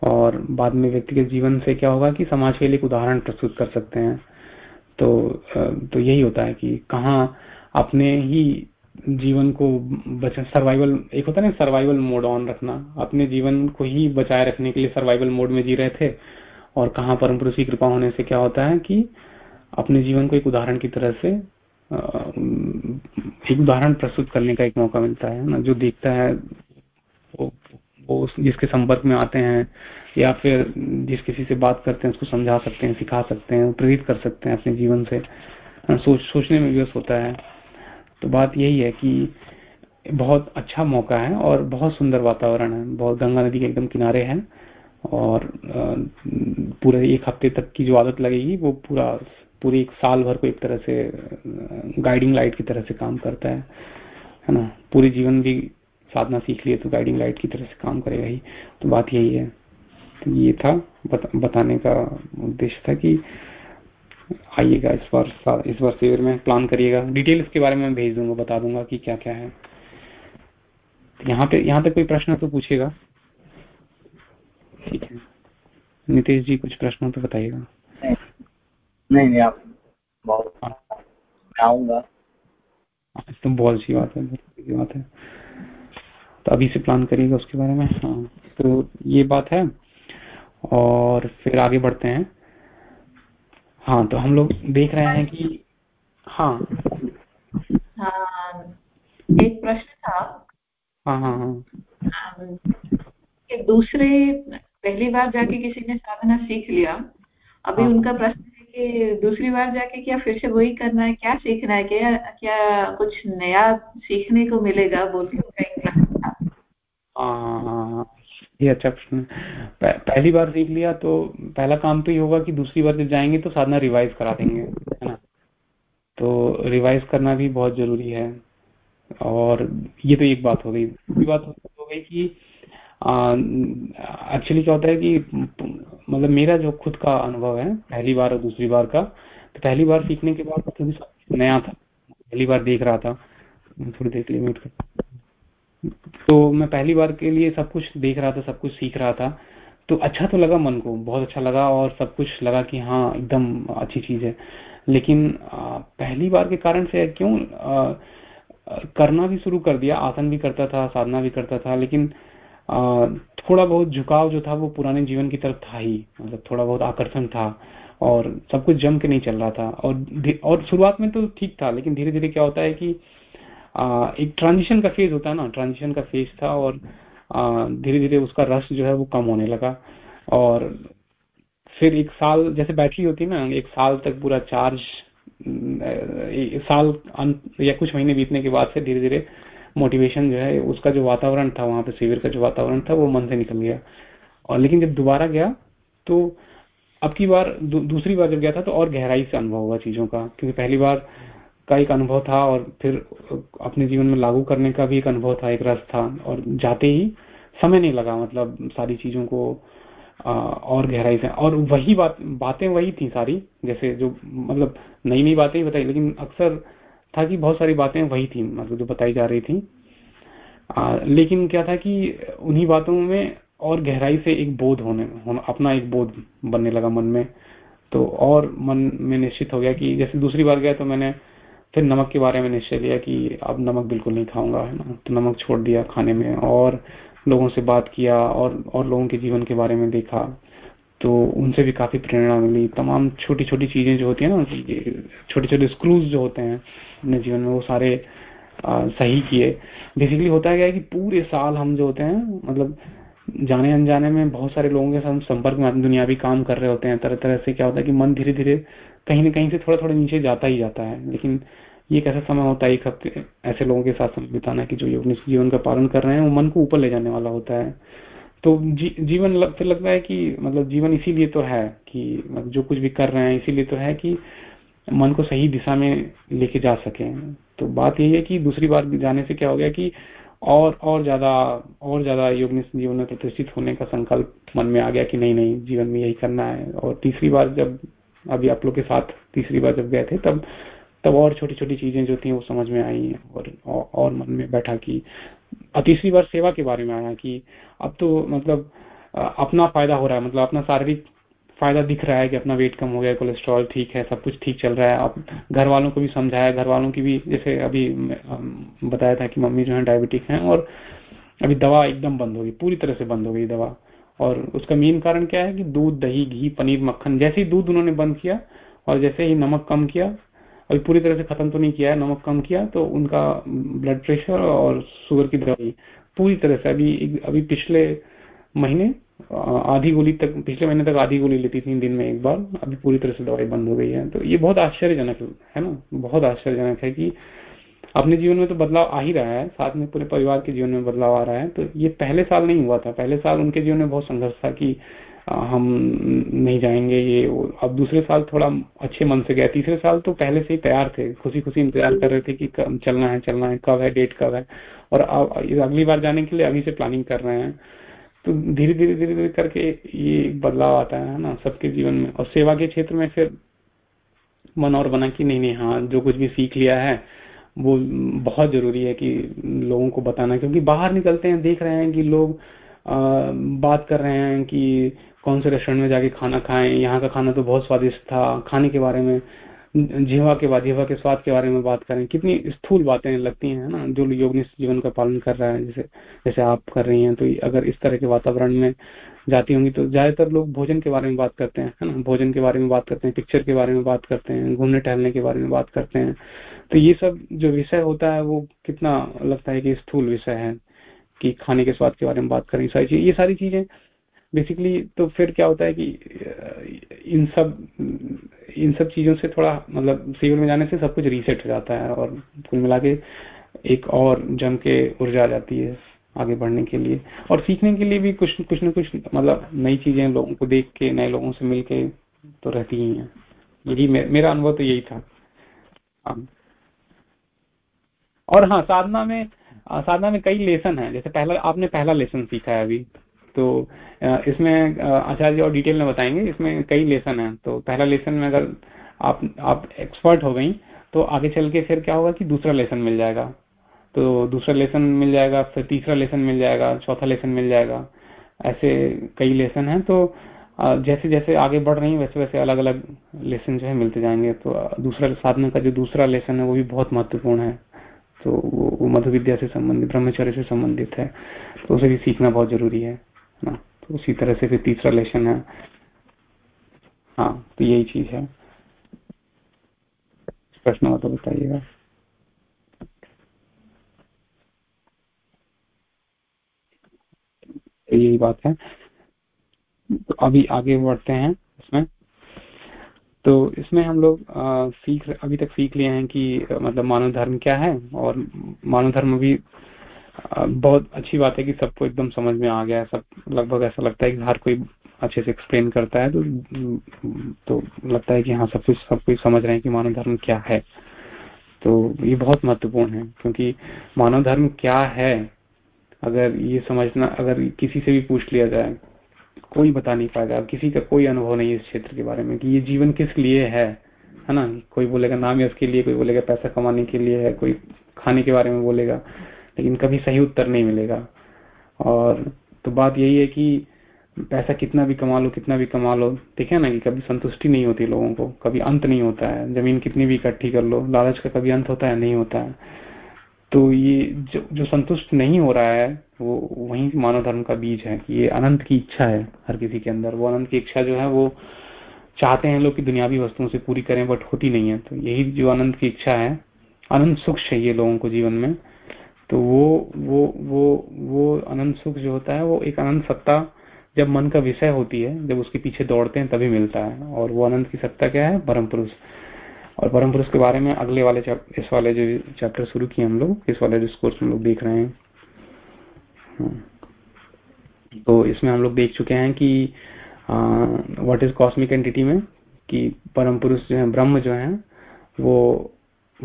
और बाद में व्यक्तिगत जीवन से क्या होगा कि समाज के लिए उदाहरण प्रस्तुत कर सकते हैं। तो तो यही होता है कि कहा अपने ही जीवन को बचा सर्वाइवल एक होता है ना सर्वाइवल मोड ऑन रखना। अपने जीवन को ही बचाए रखने के लिए सर्वाइवल मोड में जी रहे थे। और कहा परम पुरुष की कृपा होने से क्या होता है कि अपने जीवन को एक उदाहरण की तरह से एक उदाहरण प्रस्तुत करने का एक मौका मिलता है ना जो देखता है वो, वो जिसके संपर्क में आते हैं या फिर जिस किसी से बात करते हैं उसको समझा सकते हैं सिखा सकते हैं प्रेरित कर सकते हैं अपने जीवन से सोच सोचने में व्यस्त होता है। तो बात यही है कि बहुत अच्छा मौका है और बहुत सुंदर वातावरण है। बहुत गंगा नदी के एकदम किनारे है और पूरे एक हफ़्ते तक की जो आदत लगेगी वो पूरा पूरे एक साल भर को एक तरह से गाइडिंग लाइट की तरह से काम करता है है ना? पूरे जीवन भी साधना सीख लिए तो गाइडिंग लाइट की तरह से काम करेगा ही। तो बात यही है। तो ये था बता, बताने का उद्देश्य था कि आइएगा इस बार इस बार शिविर में प्लान करिएगा। डिटेल इसके बारे में भेज दूँगा बता दूँगा कि क्या क्या है यहाँ पे यहाँ तक कोई प्रश्न तो पूछेगा ठीक है। नितेश जी कुछ प्रश्न तो बताइएगा। नहीं नहीं आप बहुत आऊँगा। तो बहुत अच्छी बात है बहुत अच्छी बात है। तो अभी से प्लान करिएगा उसके बारे में। हाँ तो ये बात है। और फिर आगे बढ़ते हैं। हाँ तो हम लोग देख रहे हैं कि हाँ। हाँ एक प्रश्न था। हाँ हाँ हाँ। कि दूसरे पहली बार जाके किसी ने साधना सीख लिया अभी हाँ, उनका प्रश्न है दूसरी बार जाके क्या फिर से वही करना है, क्या सीखना है, क्या क्या कुछ नया सीखने को मिलेगा बोल के। ये अच्छा प्रश्न पहली बार सीख लिया तो पहला काम तो ये होगा कि दूसरी बार जब जाएँगे तो साधना रिवाइज करा देंगे, है ना? तो रिवाइज करना भी बहुत ज़रूरी है। और ये तो एक बात हो गई। दूसरी बात हो गई कि एक्चुअली क्या होता है कि मतलब मेरा जो खुद का अनुभव है, पहली बार और दूसरी बार का तो पहली बार सीखने के बाद क्योंकि सब नया था, पहली बार देख रहा था, थोड़ी देर के लिए म्यूट कर तो मैं पहली बार के लिए सब कुछ देख रहा था, सब कुछ सीख रहा था तो अच्छा तो लगा मन को, बहुत अच्छा लगा और सब कुछ लगा कि हाँ एकदम अच्छी चीज़ है। लेकिन पहली बार के कारण से क्यों करना भी शुरू कर दिया, आसन भी करता था, साधना भी करता था, लेकिन थोड़ा बहुत झुकाव जो था वो पुराने जीवन की तरफ़ था ही। मतलब थोड़ा बहुत आकर्षण था और सब कुछ जम के नहीं चल रहा था। और और शुरुआत में तो ठीक था लेकिन धीरे धीरे क्या होता है कि आ, एक ट्रांजिशन का फ़ेज़ होता है ना ट्रांजिशन का फ़ेज़ था और धीरे धीरे उसका रस जो है वो कम होने लगा। और फिर एक साल जैसे बैटरी होती है ना एक साल तक पूरा चार्ज साल या कुछ महीने बीतने के बाद से धीरे धीरे मोटिवेशन जो है उसका जो वातावरण था वहाँ पे शिविर का जो वातावरण था वो मन से निकल गया। और लेकिन जब दोबारा गया तो अब की बार दू, दूसरी बार जब गया था तो और गहराई से अनुभव हुआ चीज़ों का। क्योंकि पहली बार का एक अनुभव था और फिर अपने जीवन में लागू करने का भी एक अनुभव था एक रस था। और जाते ही समय नहीं लगा मतलब सारी चीज़ों को आ, और गहराई से। और वही बात बातें वही थी सारी जैसे जो मतलब नई नई बातें ही बताई लेकिन अक्सर था कि बहुत सारी बातें वही थी मतलब जो बताई जा रही थी। आ, लेकिन क्या था कि उन्हीं बातों में और गहराई से एक बोध होने अपना एक बोध बनने लगा मन में। तो और मन में निश्चित हो गया कि जैसे दूसरी बार गया तो मैंने फिर नमक के बारे में निश्चय लिया कि अब नमक बिल्कुल नहीं खाऊँगा है ना? तो नमक छोड़ दिया खाने में और लोगों से बात किया और और लोगों के जीवन के बारे में देखा। तो उनसे भी काफ़ी प्रेरणा मिली। तमाम छोटी छोटी चीज़ें जो होती है ना छोटे छोटे स्क्रूज जो होते हैं अपने जीवन में वो सारे आ, सही किए। बेसिकली होता क्या है कि पूरे साल हम जो होते हैं मतलब जाने अनजाने में बहुत सारे लोगों के साथ संपर्क में दुनियावी काम कर रहे होते हैं तरह तरह से क्या होता है कि मन धीरे धीरे कहीं ना कहीं से थोड़ा थोड़ा नीचे जाता ही जाता है। लेकिन ये कैसा समय होता है एक हफ़्ते ऐसे लोगों के साथ बिताना कि जो योग जीवन का पालन कर रहे हैं वो मन को ऊपर ले जाने वाला होता है। तो जी, जीवन लग, फिर लगता है कि मतलब जीवन इसीलिए तो है कि मतलब जो कुछ भी कर रहे हैं इसीलिए तो है कि मन को सही दिशा में लेके जा सके। तो बात यही है कि दूसरी बार जाने से क्या हो गया कि और और ज़्यादा और ज़्यादा योग जीवन में प्रतिष्ठित होने का संकल्प मन में आ गया कि नहीं नहीं जीवन में यही करना है। और तीसरी बार जब अभी आप लोग के साथ तीसरी बार जब गए थे तब तब और छोटी छोटी चीज़ें जो थी वो समझ में आई और और मन में बैठा कि तीसरी बार सेवा के बारे में आया कि अब तो मतलब अपना फ़ायदा हो रहा है मतलब अपना शारीरिक फ़ायदा दिख रहा है कि अपना वेट कम हो गया, कोलेस्ट्रॉल ठीक है, सब कुछ ठीक चल रहा है। अब घर वालों को भी समझाया घर वालों की भी, जैसे अभी बताया था कि मम्मी जो है डायबिटिक हैं और अभी दवा एकदम बंद हो गई, पूरी तरह से बंद हो गई दवा। और उसका मेन कारण क्या है कि दूध, दही, घी, पनीर, मक्खन जैसे ही दूध उन्होंने बंद किया और जैसे ही नमक कम किया अभी पूरी तरह से खत्म तो नहीं किया है, नमक कम किया तो उनका ब्लड प्रेशर और शुगर की दवाई पूरी तरह से अभी अभी पिछले महीने आधी गोली तक, पिछले महीने तक आधी गोली लेती थी दिन में एक बार, अभी पूरी तरह से दवाई बंद हो गई है। तो ये बहुत आश्चर्यजनक, है ना? बहुत आश्चर्यजनक है कि अपने जीवन में तो बदलाव आ ही रहा है, साथ में पूरे परिवार के जीवन में बदलाव आ रहा है। तो ये पहले साल नहीं हुआ था। पहले साल उनके जीवन में बहुत संघर्ष था कि हम नहीं जाएँगे ये अब दूसरे साल थोड़ा अच्छे मन से गया तीसरे साल तो पहले से ही तैयार थे खुशी खुशी इंतज़ार कर रहे थे कि चलना है चलना है कब है डेट कब है। और अब अगली बार जाने के लिए अभी से प्लानिंग कर रहे हैं। तो धीरे धीरे धीरे धीरे करके ये बदलाव आता है ना सबके जीवन में। और सेवा के क्षेत्र में फिर मन और बना कि नहीं नहीं हाँ जो कुछ भी सीख लिया है वो बहुत ज़रूरी है कि लोगों को बताना। क्योंकि बाहर निकलते हैं देख रहे हैं कि लोग आ, बात कर रहे हैं कि कौन से रेस्टोरेंट में जाके खाना खाएँ? यहाँ का खाना तो बहुत स्वादिष्ट था। खाने के बारे में, जीवा के बाद, जीवा के स्वाद के बारे में बात करें, कितनी स्थूल बातें लगती हैं ना, जो योग जीवन का पालन कर रहा है, जैसे जैसे आप कर रही हैं तो अगर इस तरह के वातावरण में जाती होंगी तो ज़्यादातर लोग भोजन के बारे में बात करते हैं, है ना, भोजन के बारे में बात करते हैं पिक्चर के बारे में बात करते हैं, घूमने टहलने के बारे में बात करते हैं तो ये सब जो विषय होता है, वो कितना लगता है कि स्थूल विषय है, कि खाने के स्वाद के बारे में बात करें सारी चीज़, ये सारी चीज़ें बेसिकली तो फिर क्या होता है कि इन सब इन सब चीज़ों से थोड़ा मतलब सिविल में जाने से सब कुछ रीसेट हो जाता है और कुल मिला के एक और जम के ऊर्जा आ जाती है आगे बढ़ने के लिए। और सीखने के लिए भी कुछ कुछ ना कुछ मतलब नई चीज़ें लोगों को देख के नए लोगों से मिलके तो रहती ही हैं। यही मे, मेरा अनुभव तो यही था। हाँ। और हाँ साधना में साधना में कई लेसन है। जैसे पहला आपने पहला लेसन सीखा है अभी। तो इसमें आचार्य जी और डिटेल में बताएँगे। इसमें कई लेसन है। तो पहला लेसन में अगर आप आप एक्सपर्ट हो गई तो आगे चल के फिर क्या होगा कि दूसरा लेसन मिल जाएगा। तो दूसरा लेसन मिल जाएगा, फिर तीसरा लेसन मिल जाएगा, चौथा लेसन मिल जाएगा। ऐसे कई लेसन हैं। तो जैसे जैसे आगे बढ़ रही वैसे वैसे अलग अलग लेसन जो है मिलते जाएँगे। तो दूसरा साधना का जो दूसरा लेसन है, वो भी बहुत महत्वपूर्ण है। तो वो मधु विद्या से संबंधित, ब्रह्मचर्य से संबंधित है। तो उसे भी सीखना बहुत ज़रूरी है। ना तो उसी तरह से फिर तीसरा लेसन है। हाँ तो यही चीज़ है। प्रश्न हो तो बताइएगा। तो यही बात है। तो अभी आगे बढ़ते हैं इसमें। तो इसमें हम लोग सीख, अभी तक सीख लिए हैं कि मतलब मानव धर्म क्या है और मानव धर्म भी बहुत अच्छी बात है कि सबको एकदम समझ में आ गया है, सब लगभग ऐसा लगता है कि हर कोई अच्छे से एक्सप्लेन करता है तो तो लगता है कि हाँ सब कुछ सब कुछ समझ रहे हैं कि मानव धर्म क्या है। तो ये बहुत महत्वपूर्ण है, क्योंकि मानव धर्म क्या है, अगर ये समझना, अगर किसी से भी पूछ लिया जाए, कोई बता नहीं पाएगा किसी का कोई अनुभव नहीं है इस क्षेत्र के बारे में कि ये जीवन किस लिए है है ना? कोई बोलेगा नाम इसके लिए, कोई बोलेगा पैसा कमाने के लिए है, कोई खाने के बारे में बोलेगा। लेकिन कभी सही उत्तर नहीं मिलेगा। और तो बात यही है कि पैसा कितना भी कमा लो कितना भी कमा लो देखे ना कि कभी संतुष्टि नहीं होती लोगों को कभी अंत नहीं होता है। ज़मीन कितनी भी इकट्ठी कर लो लालच का कभी अंत होता है नहीं होता है। तो ये जो, जो संतुष्ट नहीं हो रहा है वो वही मानव धर्म का बीज है कि ये अनंत की इच्छा है हर किसी के अंदर। वो अनंत की इच्छा जो है वो चाहते हैं लोग कि दुनियावी वस्तुओं से पूरी करें बट होती नहीं है। तो यही जो अनंत की इच्छा है अनंत सुख चाहिए लोगों को जीवन में। तो वो वो वो वो अनंत सुख जो होता है, वो एक अनंत सत्ता जब मन का विषय होती है, जब उसके पीछे दौड़ते हैं, तभी मिलता है। और वो अनंत की सत्ता क्या है? परम पुरुष। और परम पुरुष के बारे में अगले वाले इस वाले जो चैप्टर शुरू किए हम लोग, इस वाले डिस्कोर्स में लोग देख रहे हैं। हम्म। तो इसमें हम लोग देख चुके हैं कि व्हाट इज़ कॉस्मिक एंटिटी में, कि परम पुरुष जो है, ब्रह्म जो है, वो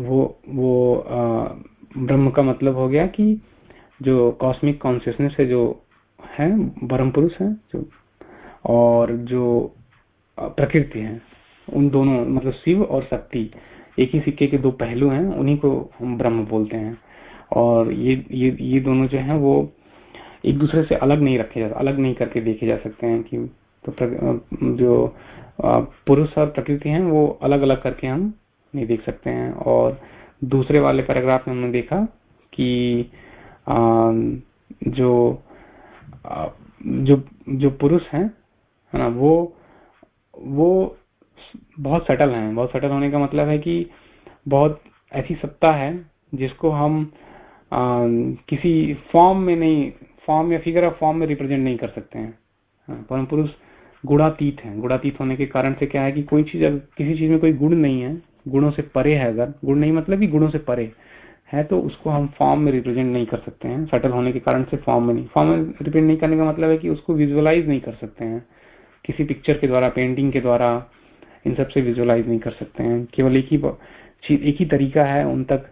वो वो ब्रह्म का मतलब हो गया कि जो कॉस्मिक कॉन्सियसनेस है, जो है, ब्रह्म पुरुष है, जो और जो प्रकृति है, उन दोनों मतलब शिव और शक्ति, एक ही सिक्के के दो पहलू हैं, उन्हीं को हम ब्रह्म बोलते हैं। और ये ये ये दोनों जो है, वो एक दूसरे से अलग नहीं रखे जा, अलग नहीं करके देखे जा सकते हैं कि तो जो पुरुष और प्रकृति हैं, वो अलग अलग करके हम नहीं देख सकते हैं। और दूसरे वाले पैराग्राफ में हमने देखा कि आ, जो जो जो पुरुष है ना वो वो बहुत सटल हैं। बहुत सटल होने का मतलब है कि बहुत ऐसी सत्ता है जिसको हम आ, किसी फॉर्म में नहीं फॉर्म या फिगर ऑफ़ फॉर्म में रिप्रेजेंट नहीं कर सकते हैं। हाँ, परम पुरुष गुणातीत है। गुणातीत होने के कारण से क्या है कि कोई चीज़ किसी चीज़ में कोई गुण नहीं है। गुणों से परे है अगर गुण नहीं मतलब कि गुणों से परे है तो उसको हम फॉर्म में रिप्रेजेंट नहीं कर सकते हैं। सटल होने के कारण से फॉर्म में नहीं। फॉर्म में रिप्रेजेंट नहीं करने का मतलब है कि उसको विजुअलाइज नहीं कर सकते हैं। किसी पिक्चर के द्वारा पेंटिंग के द्वारा इन सबसे विजुअलाइज नहीं कर सकते हैं। केवल एक ही चीज़ एक ही तरीका है उन तक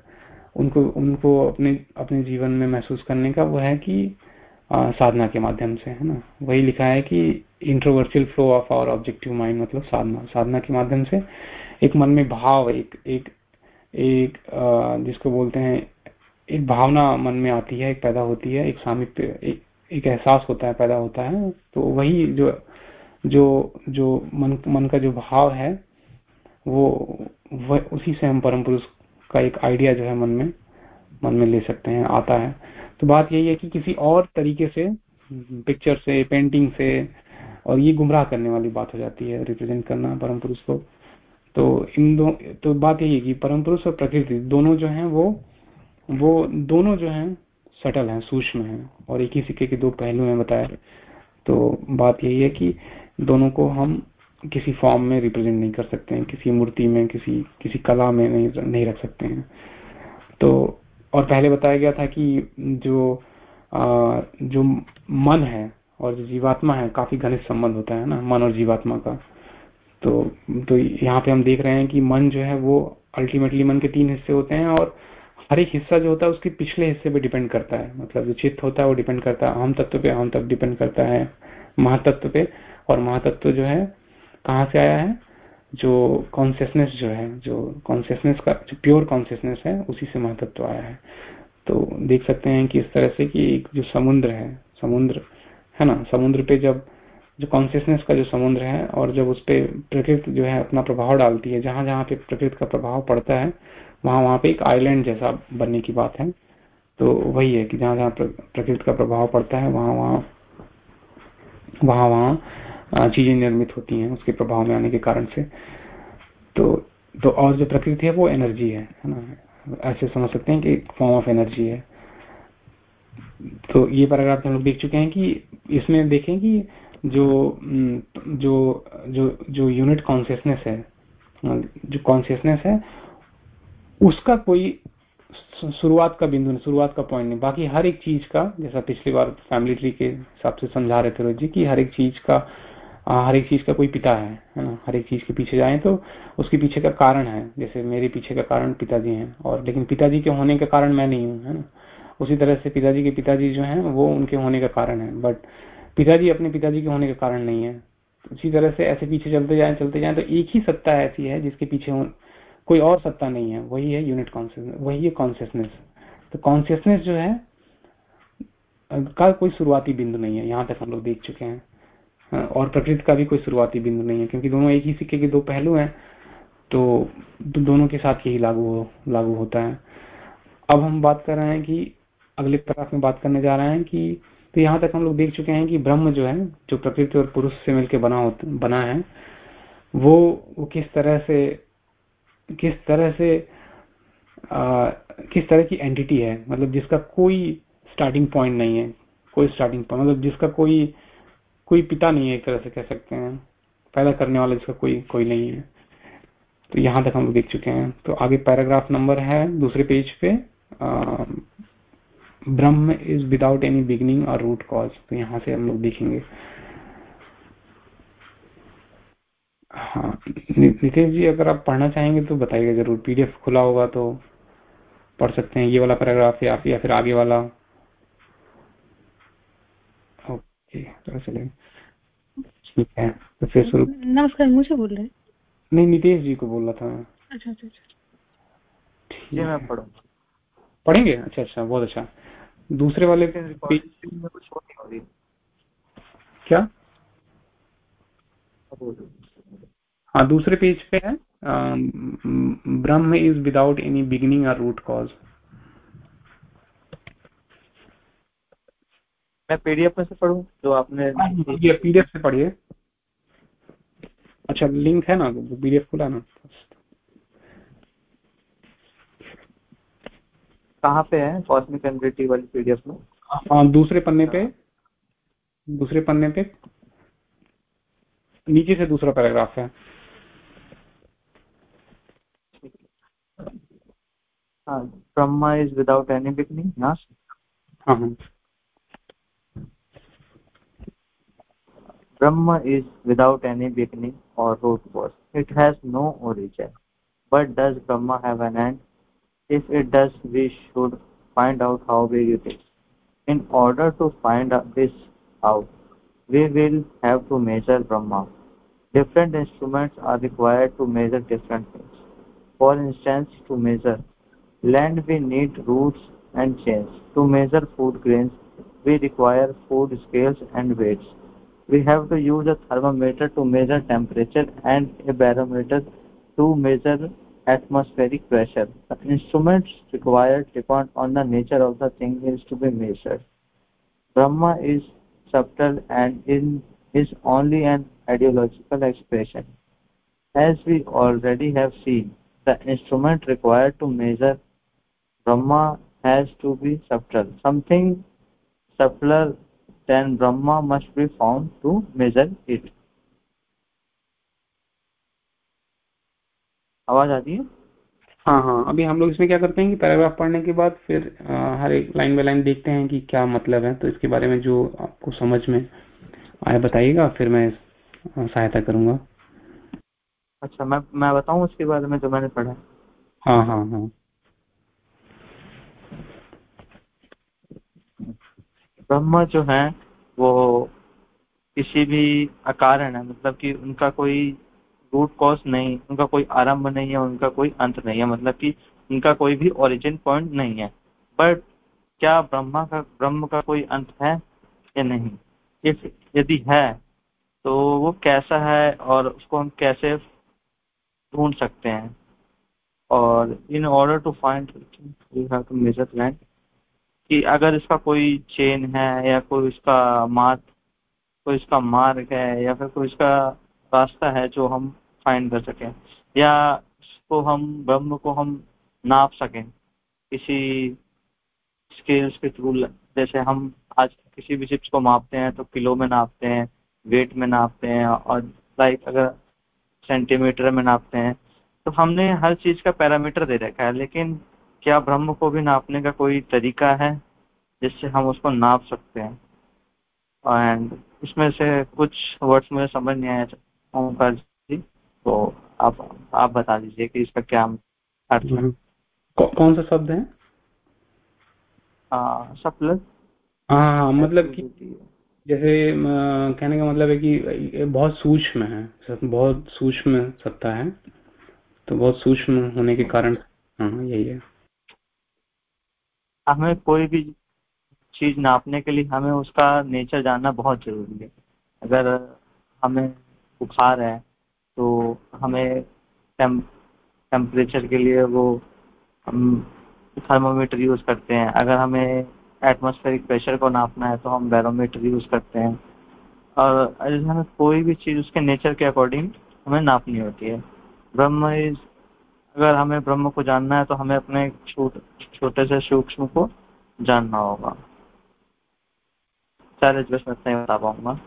उनको उनको अपने अपने जीवन में महसूस करने का वो है कि आ, साधना के माध्यम से है ना? वही लिखा है कि introversial flow of our objective mind मतलब साधना साधना के माध्यम से एक मन में भाव एक एक एक जिसको बोलते हैं एक भावना मन में आती है एक पैदा होती है एक सामिप्य एक, एहसास होता है पैदा होता है। तो वही जो जो जो मन मन का जो भाव है वो वह उसी से हम परम पुरुष का एक आइडिया जो है मन में मन में ले सकते हैं आता है। तो बात यही है कि किसी और तरीके से पिक्चर से पेंटिंग से और ये गुमराह करने वाली बात हो जाती है रिप्रेजेंट करना परम पुरुष को। तो इन दो तो बात यही है कि परम पुरुष और प्रकृति दोनों जो हैं वो वो दोनों जो हैं सटल हैं सूक्ष्म हैं और एक ही सिक्के के दो पहलू हैं बताया तो बात यही है कि दोनों को हम किसी फॉर्म में रिप्रेजेंट नहीं कर सकते हैं किसी मूर्ति में किसी किसी कला में नहीं नहीं रख सकते हैं। तो और पहले बताया गया था कि जो आ, जो मन है और जो जीवात्मा है काफ़ी घनिष्ठ संबंध होता है ना मन और जीवात्मा का। तो तो यहाँ पे हम देख रहे हैं कि मन जो है वो अल्टीमेटली मन के तीन हिस्से होते हैं और हर एक हिस्सा जो होता है उसके पिछले हिस्से पे डिपेंड करता है। मतलब जो चित्त होता है वो डिपेंड करता है, अहम तत्व पे अहम तत्व डिपेंड करता है, महातत्व पे। और महातत्व जो है, कहाँ से आया है? जो कॉन्सियसनेस जो है, जो कॉन्सियसनेस का, जो प्योर कॉन्सियसनेस है, उसी से महातत्व आया है। तो देख सकते हैं कि इस तरह से कि एक जो समुद्र है समुद्र, है ना? समुद्र पे जब जो कॉन्सियसनेस का जो समुद्र है और जब उस पर प्रकृति जो है अपना प्रभाव डालती है, जहाँ जहाँ पे प्रकृति का प्रभाव पड़ता है, वहाँ वहाँ पे एक आइलैंड जैसा बनने की बात है। तो वही है कि जहाँ जहाँ प्रकृति का प्रभाव पड़ता है, वहाँ वहाँ वहाँ वहाँ चीज़ें निर्मित होती हैं उसके प्रभाव में आने के कारण से। तो तो और जो प्रकृति है वो एनर्जी है है ना? ऐसे समझ सकते हैं कि फॉर्म ऑफ़ एनर्जी है। तो ये पैराग्राफ हम लोग देख चुके हैं कि इसमें देखें कि जो जो जो जो यूनिट कॉन्सियसनेस है, जो कॉन्सियसनेस है, उसका कोई शुरुआत का बिंदु नहीं, शुरुआत का पॉइंट नहीं। बाकी हर एक चीज़ का, जैसा पिछली बार फैमिली ट्री के हिसाब से समझा रहे थे रोज जी, की हर एक चीज़ का हर एक चीज़ का कोई पिता है है ना? हर एक चीज़ के पीछे जाए तो उसके पीछे का कारण है। जैसे मेरे पीछे का कारण पिताजी हैं, और लेकिन पिताजी के होने का कारण मैं नहीं हूँ, है ना? उसी तरह से पिताजी के पिताजी जो है, वो उनके होने का कारण है। बट पिताजी अपने पिताजी के होने का कारण नहीं है। उसी तरह से ऐसे पीछे चलते जाए चलते जाए तो एक ही सत्ता ऐसी है जिसके पीछे कोई और सत्ता नहीं है। वही है यूनिट कॉन्सियसनेस वही है कॉन्सियसनेस तो कॉन्सियसनेस जो है का कोई शुरुआती बिंदु नहीं है। यहाँ तक हम लोग देख चुके हैं। हाँ, और प्रकृति का भी कोई शुरुआती बिंदु नहीं है क्योंकि दोनों एक ही सिक्के के दो पहलू हैं तो दोनों के साथ यही लागू हो, लागू होता है। अब हम बात कर रहे हैं कि अगले पैराग्राफ में बात करने जा रहे हैं कि तो यहाँ तक हम लोग देख चुके हैं कि ब्रह्म जो है जो प्रकृति और पुरुष से मिलकर बना होता बना है वो वो किस तरह से किस तरह से आ, किस तरह की एंटिटी है? मतलब जिसका कोई स्टार्टिंग पॉइंट नहीं है कोई स्टार्टिंग पॉइंट मतलब जिसका कोई कोई पिता नहीं है एक तरह से कह सकते हैं। पैदा करने वाला जिसका कोई कोई नहीं है। तो यहाँ तक हम लोग देख चुके हैं। तो आगे पैराग्राफ नंबर है दूसरे पेज पे Brahman is without any beginning और रूट कॉज तो यहाँ से हम लोग देखेंगे। हाँ नितेश जी अगर आप पढ़ना चाहेंगे तो बताइएगा ज़रूर। पीडीएफ खुला होगा तो पढ़ सकते हैं। ये वाला पैराग्राफ या, फिर या फिर आगे वाला। ओके तो चलेगा ठीक है तो फिर शुरू। नमस्कार मुझे बोल रहे नहीं नितेश जी को बोल रहा था अच्छा अच्छा अच्छा। ठीक है मैं पढ़ूँगा। पढ़ेंगे? अच्छा अच्छा बहुत अच्छा। दूसरे वाले पेज में कुछ नहीं क्या? हाँ दूसरे पेज पे है। Brahman is without any beginning और रूट कॉज मैं पीडीएफ में से पढ़ू जो आपने पीडीएफ से पढ़िए। अच्छा लिंक है ना पीडीएफ खुला ना। कहाँ पे है? कॉस्मिक एनरिटी वाली पीडीएफ में? हाँ, दूसरे पन्ने पे। दूसरे पन्ने पे। नीचे से दूसरा पैराग्राफ है। Brahma is without any beginning ना Brahman is without any beginning और root was it has no origin but does Brahma है If it does, we should find out how we use it. In order to find this out, we will have to measure Brahma. Different instruments are required to measure different things. For instance, to measure land, we need roots and chains. To measure food grains, we require food scales and weights we have to use a thermometer to measure temperature and a barometer to measure atmospheric pressure. The instruments required depend on the nature of the thing is to be measured. Brahma is subtle and in is only an ideological expression. As we already have seen, the instrument required to measure Brahma has to be subtle. Something subtler than Brahma must be found to measure it. आवाज़ आती है? हाँ हाँ। अभी हम लोग इसमें क्या करते हैं कि पैराग्राफ पढ़ने के बाद फिर आ, हर एक लाइन बाय लाइन देखते हैं कि क्या मतलब है। तो इसके बारे में जो आपको समझ में आए बताइएगा फिर मैं सहायता करूँगा। अच्छा मैं मैं बताऊँ उसके बारे में जो मैंने पढ़ा? हाँ हाँ हाँ। ब्रह्म जो है वो किसी भी अकारण है मतलब कि उनका कोई रूट कॉज नहीं, उनका कोई आरंभ नहीं है, उनका कोई अंत नहीं है मतलब कि उनका कोई भी ओरिजिन पॉइंट नहीं है। बट क्या ब्रह्मा का, ब्रह्म का कोई अंत है या नहीं? इफ़ यदि है तो वो कैसा है और उसको हम कैसे ढूंढ सकते हैं? और in order to find measure land कि अगर इसका कोई चेन है या कोई इसका मार्ग, कोई इसका मार्ग है या फिर कोई इसका रास्ता है जो हम फाइंड कर सकें। या इसको हम, ब्रह्म को हम नाप सकें। किसी स्केल्स के थ्रू जैसे हम आज किसी भी चिप्स को मापते हैं तो किलो में नापते हैं वेट में नापते हैं, और लाइक अगर सेंटीमीटर में नापते हैं तो हमने हर चीज़ का पैरामीटर दे रखा है। लेकिन क्या ब्रह्म को भी नापने का कोई तरीका है, जिससे हम उसको नाप सकते हैं? एंड इसमें से कुछ वर्ड्स मुझे समझ नहीं आया जी तो आप आप बता दीजिए कि इसका क्या अर्थ है। हम्म। कौन सा शब्द है? सप्लस हाँ हाँ मतलब कि जैसे कहने का मतलब है कि बहुत सूक्ष्म है बहुत सूक्ष्म सत्ता है तो बहुत सूक्ष्म होने के कारण हाँ यही है। हमें कोई भी चीज़ नापने के लिए हमें उसका नेचर जानना बहुत ज़रूरी है। अगर हमें बुखार है तो हमें टेम्परेचर के लिए वो, हम थर्मोमीटर यूज़ करते हैं। अगर हमें एटमोस्फेरिक प्रेशर को नापना है तो हम बैरोमीटर यूज़ करते हैं। और हमें कोई भी चीज़ उसके नेचर के अकॉर्डिंग हमें नापनी होती है। ब्रह्म इज़ अगर हमें ब्रह्म को जानना है तो हमें अपने छोटे से सूक्ष्म को जानना होगा। चलिए बस मैं ही बता पाऊँगा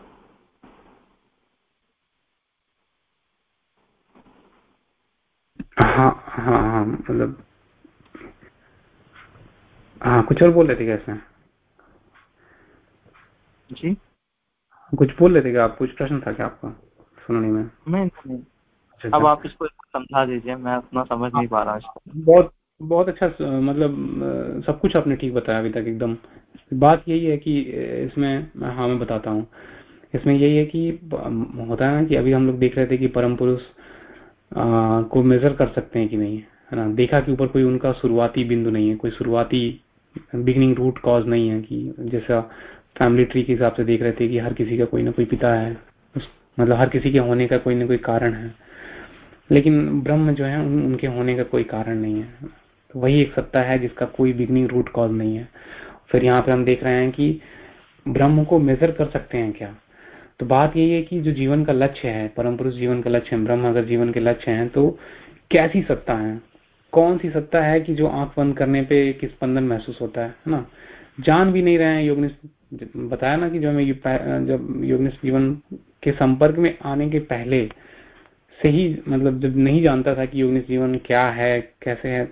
हाँ हाँ हाँ मतलब हाँ कुछ और बोल रहे थे क्या इसमें? जी? कुछ बोल रहे थे क्या आप? कुछ प्रश्न था क्या आपका सुनने में? नहीं नहीं। अच्छा अब अच्छा आप इसको समझा दीजिए मैं उतना समझ नहीं पा रहा इसको बहुत बहुत अच्छा मतलब सब कुछ आपने ठीक बताया अभी तक एकदम। बात यही है कि इसमें हाँ मैं बताता हूँ। इसमें यही है कि होता है ना कि अभी हम लोग देख रहे थे कि परम पुरुष को मेजर कर सकते हैं कि नहीं है ना? देखा कि ऊपर कोई उनका शुरुआती बिंदु नहीं है कोई शुरुआती बिगनिंग रूट कॉज नहीं है कि जैसा फैमिली ट्री के हिसाब से देख रहे थे कि हर किसी का कोई ना कोई पिता है मतलब हर किसी के होने का कोई ना कोई कारण है। लेकिन ब्रह्म जो है उन, उनके होने का कोई कारण नहीं है। तो वही एक सत्ता है जिसका कोई बिगनिंग रूट कॉज नहीं है। फिर यहाँ पे हम देख रहे हैं कि ब्रह्म को मेजर कर सकते हैं क्या? तो बात यही है कि जो जीवन का लक्ष्य है, परम पुरुष जीवन का लक्ष्य है ब्रह्म अगर जीवन के लक्ष्य है तो कैसी सत्ता है? कौन सी सत्ता है कि जो आँख बंद करने पे एक स्पंदन महसूस होता है ना? जान भी नहीं रहे हैं योगनिश बताया ना कि जो हमें जब योगनिश जीवन के संपर्क में आने के पहले से ही मतलब जब नहीं जानता था कि योगनिश जीवन क्या है, कैसे है,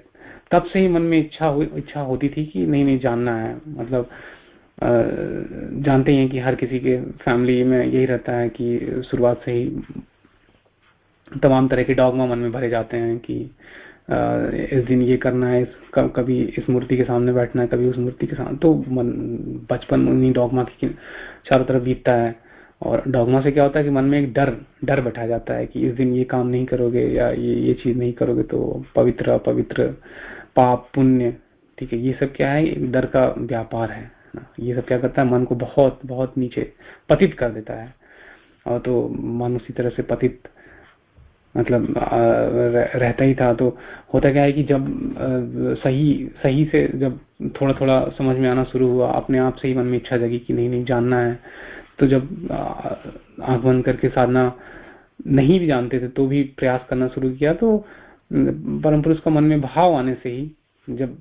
तब से ही मन में इच्छा हुई, इच्छा होती थी कि नहीं नहीं, जानना है। मतलब जानते हैं कि हर किसी के फैमिली में यही रहता है कि शुरुआत से ही तमाम तरह के डॉगमा मन में भरे जाते हैं कि इस दिन ये करना है कभी इस मूर्ति के सामने बैठना है, कभी उस मूर्ति के सामने तो मन, बचपन उन्हीं डॉगमा के चारों तरफ़ बीतता है। और डॉगमा से क्या होता है कि मन में एक डर डर बैठा जाता है कि इस दिन ये काम नहीं करोगे या ये ये चीज़ नहीं करोगे तो पवित्र, अपवित्र, पाप, पुण्य, ठीक है, ये सब क्या है? डर का व्यापार है। ये सब क्या करता है? मन को बहुत बहुत नीचे पतित कर देता है। और तो मन उसी तरह से पतित मतलब रहता ही था। तो होता क्या है कि जब सही सही से जब थोड़ा थोड़ा समझ में आना शुरू हुआ, अपने आप से ही मन में इच्छा जगी कि नहीं नहीं, जानना है तो जब आँख बंद करके साधना नहीं भी जानते थे तो भी प्रयास करना शुरू किया तो परम पुरुष का मन में भाव आने से ही, जब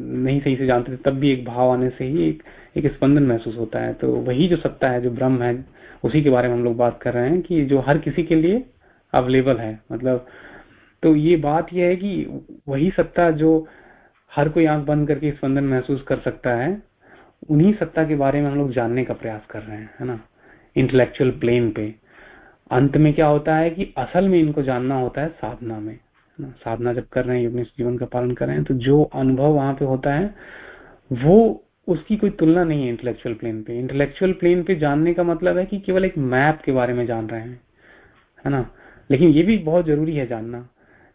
नहीं सही से जानते थे, तब भी एक भाव आने से ही एक एक स्पंदन महसूस होता है। तो वही जो सत्ता है, जो ब्रह्म है, उसी के बारे में हम लोग बात कर रहे हैं कि जो हर किसी के लिए अवेलेबल है। मतलब तो ये बात यह है कि वही सत्ता जो हर कोई आँख बंद करके स्पंदन महसूस कर सकता है, उन्हीं सत्ता के बारे में हम लोग जानने का प्रयास कर रहे हैं, है ना? इंटेलेक्चुअल प्लेन पे। अंत में क्या होता है कि असल में इनको जानना होता है साधना में। साधना जब कर रहे हैं योग जीवन का पालन कर रहे हैं तो जो अनुभव वहाँ पे होता है, वो उसकी कोई तुलना नहीं है इंटेलेक्चुअल प्लेन पे। इंटेलेक्चुअल प्लेन पे जानने का मतलब है कि केवल एक मैप के बारे में जान रहे हैं, है ना? लेकिन ये भी बहुत ज़रूरी है जानना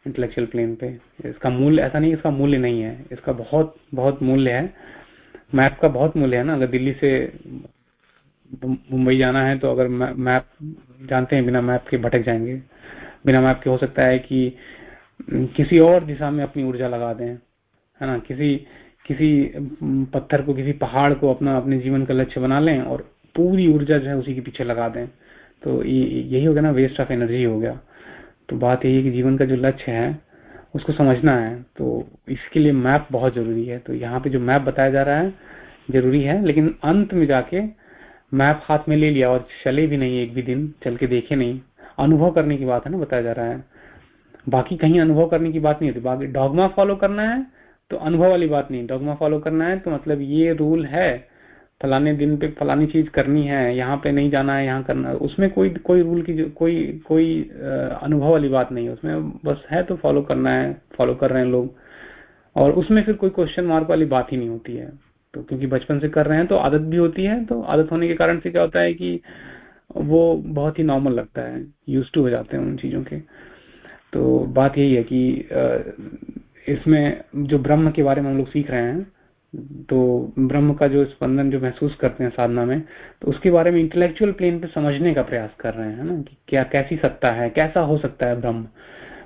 इंटेलेक्चुअल प्लेन पे। इसका मूल्य, ऐसा नहीं इसका मूल्य नहीं है, इसका बहुत बहुत मूल्य है। मैप का बहुत मूल्य है ना। अगर दिल्ली से मुंबई जाना है तो अगर मैप जानते हैं, बिना मैप के भटक जाएँगे। बिना मैप के हो सकता है कि किसी और दिशा में अपनी ऊर्जा लगा दें, है ना? किसी किसी पत्थर को, किसी पहाड़ को अपना, अपने जीवन का लक्ष्य बना लें और पूरी ऊर्जा जो है उसी के पीछे लगा दें। तो यही हो गया ना वेस्ट ऑफ़ एनर्जी हो गया। तो बात यही है कि जीवन का जो लक्ष्य है, उसको समझना है। तो इसके लिए मैप बहुत ज़रूरी है। तो यहाँ पे जो मैप बताया जा रहा है, ज़रूरी है, लेकिन अंत में जाके मैप हाथ में ले लिया और चले भी नहीं एक भी दिन, चल के देखे नहीं। अनुभव करने की बात है ना, बताया जा रहा है। बाकी कहीं अनुभव करने की बात नहीं होती। बाकी डॉगमा फॉलो करना है तो अनुभव वाली बात नहीं। डॉगमा फॉलो करना है तो मतलब ये रूल है, फलाने दिन पे फलानी चीज़ करनी है, यहाँ पे नहीं जाना है, यहाँ करना है। उसमें कोई कोई रूल की कोई कोई अनुभव वाली बात नहीं है। उसमें बस है तो फॉलो करना है फॉलो कर रहे हैं लोग। और उसमें फिर कोई क्वेश्चन मार्क वाली बात ही नहीं होती है। तो क्योंकि बचपन से कर रहे हैं तो आदत भी होती है तो आदत होने के कारण से क्या होता है कि वो बहुत ही नॉर्मल लगता है। यूज़ टू हो जाते हैं उन चीज़ों के। तो बात यही है कि इसमें जो ब्रह्म के बारे में हम लोग सीख रहे हैं तो ब्रह्म का जो स्पंदन जो महसूस करते हैं साधना में तो उसके बारे में इंटेलेक्चुअल प्लेन पे समझने का प्रयास कर रहे हैं ना, कि क्या, कैसी सत्ता है, कैसा हो सकता है ब्रह्म।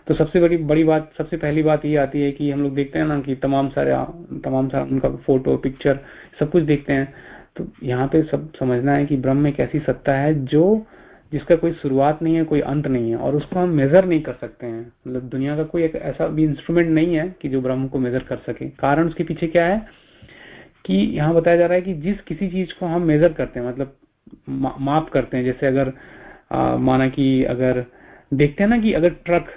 तो सबसे बड़ी बड़ी बात, सबसे पहली बात ये आती है कि हम लोग देखते हैं ना कि तमाम सारे तमाम सारे उनका फ़ोटो पिक्चर सब कुछ देखते हैं। तो यहाँ पे सब समझना है कि ब्रह्म एक ऐसी सत्ता है जो जिसका कोई शुरुआत नहीं है कोई अंत नहीं है और उसको हम मेजर नहीं कर सकते हैं। मतलब दुनिया का कोई एक ऐसा भी इंस्ट्रूमेंट नहीं है कि जो ब्रह्म को मेजर कर सके। कारण उसके पीछे क्या है कि यहाँ बताया जा रहा है कि जिस किसी चीज़ को हम मेजर करते हैं मतलब मा, माप करते हैं जैसे अगर आ, माना कि अगर देखते हैं ना कि अगर ट्रक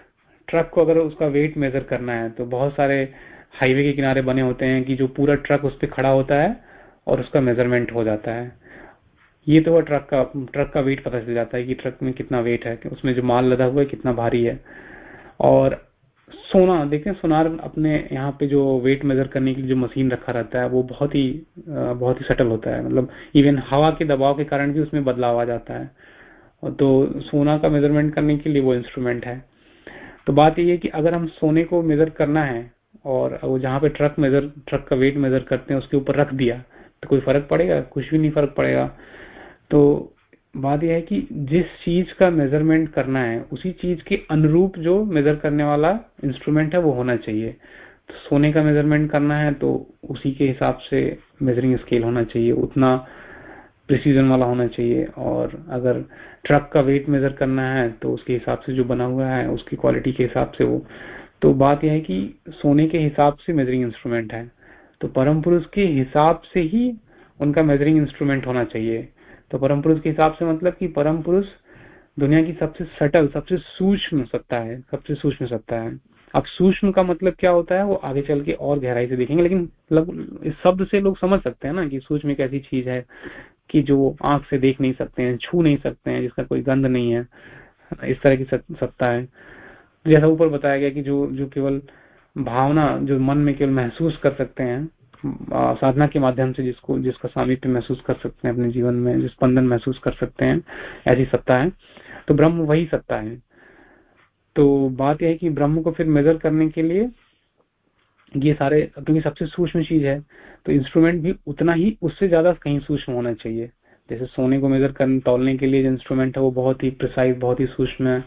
ट्रक को अगर उसका वेट मेजर करना है तो बहुत सारे हाईवे के किनारे बने होते हैं कि जो पूरा ट्रक उस पर खड़ा होता है और उसका मेज़रमेंट हो जाता है। ये तो ट्रक का ट्रक का वेट पता चल जाता है कि ट्रक में कितना वेट है उसमें जो माल लदा हुआ है कितना भारी है। और सोना देखते हैं सोनार अपने यहाँ पे जो वेट मेजर करने के लिए जो मशीन रखा रहता है, वो बहुत ही बहुत ही सटल होता है। मतलब इवन हवा के दबाव के कारण भी उसमें बदलाव आ जाता है। तो सोना का मेज़रमेंट करने के लिए वो इंस्ट्रूमेंट है। तो बात ये है कि अगर हम सोने को मेजर करना है, और वो जहाँ पे ट्रक मेजर ट्रक का वेट मेजर करते हैं, उसके ऊपर रख दिया तो कोई फ़र्क पड़ेगा? कुछ भी नहीं फ़र्क पड़ेगा। तो बात यह है कि जिस चीज़ का मेज़रमेंट करना है, उसी चीज़ के अनुरूप जो मेजर करने वाला इंस्ट्रूमेंट है, वो होना चाहिए। तो सोने का मेज़रमेंट करना है तो उसी के हिसाब से मेजरिंग स्केल होना चाहिए, उतना प्रिसीजन वाला होना चाहिए। और अगर ट्रक का वेट मेजर करना है तो उसके हिसाब से जो बना हुआ है, उसकी क्वालिटी के हिसाब से वो। तो बात यह है कि सोने के हिसाब से मेजरिंग इंस्ट्रूमेंट है। तो परम पुरुष के हिसाब से ही उनका मेजरिंग इंस्ट्रूमेंट होना चाहिए। तो परम पुरुष के हिसाब से मतलब कि परम पुरुष दुनिया की सबसे सटल सबसे सूक्ष्म सत्ता है, सबसे सूक्ष्म सत्ता है। अब सूक्ष्म का मतलब क्या होता है, वो आगे चल के और गहराई से देखेंगे, लेकिन मतलब इस शब्द से लोग समझ सकते हैं ना कि सूक्ष्म एक ऐसी चीज़ है कि जो आँख से देख नहीं सकते हैं, छू नहीं सकते हैं, जिसका कोई गंध नहीं है, इस तरह की सत्ता है। जैसा ऊपर बताया गया कि जो जो केवल भावना जो मन में केवल महसूस कर सकते हैं साधना के माध्यम से जिसको, जिसका सामीप्य महसूस कर सकते हैं अपने जीवन में जो स्पंदन महसूस कर सकते हैं, ऐसी सत्ता है। तो ब्रह्म वही सत्ता है। तो बात यह है कि ब्रह्म को फिर मेजर करने के लिए ये सारे, क्योंकि सबसे सूक्ष्म चीज़ है तो इंस्ट्रूमेंट भी उतना ही, उससे ज़्यादा कहीं सूक्ष्म होना चाहिए। जैसे सोने को मेजर करने, तोलने के लिए जो इंस्ट्रूमेंट है, वो बहुत ही प्रिसाइज बहुत ही सूक्ष्म है।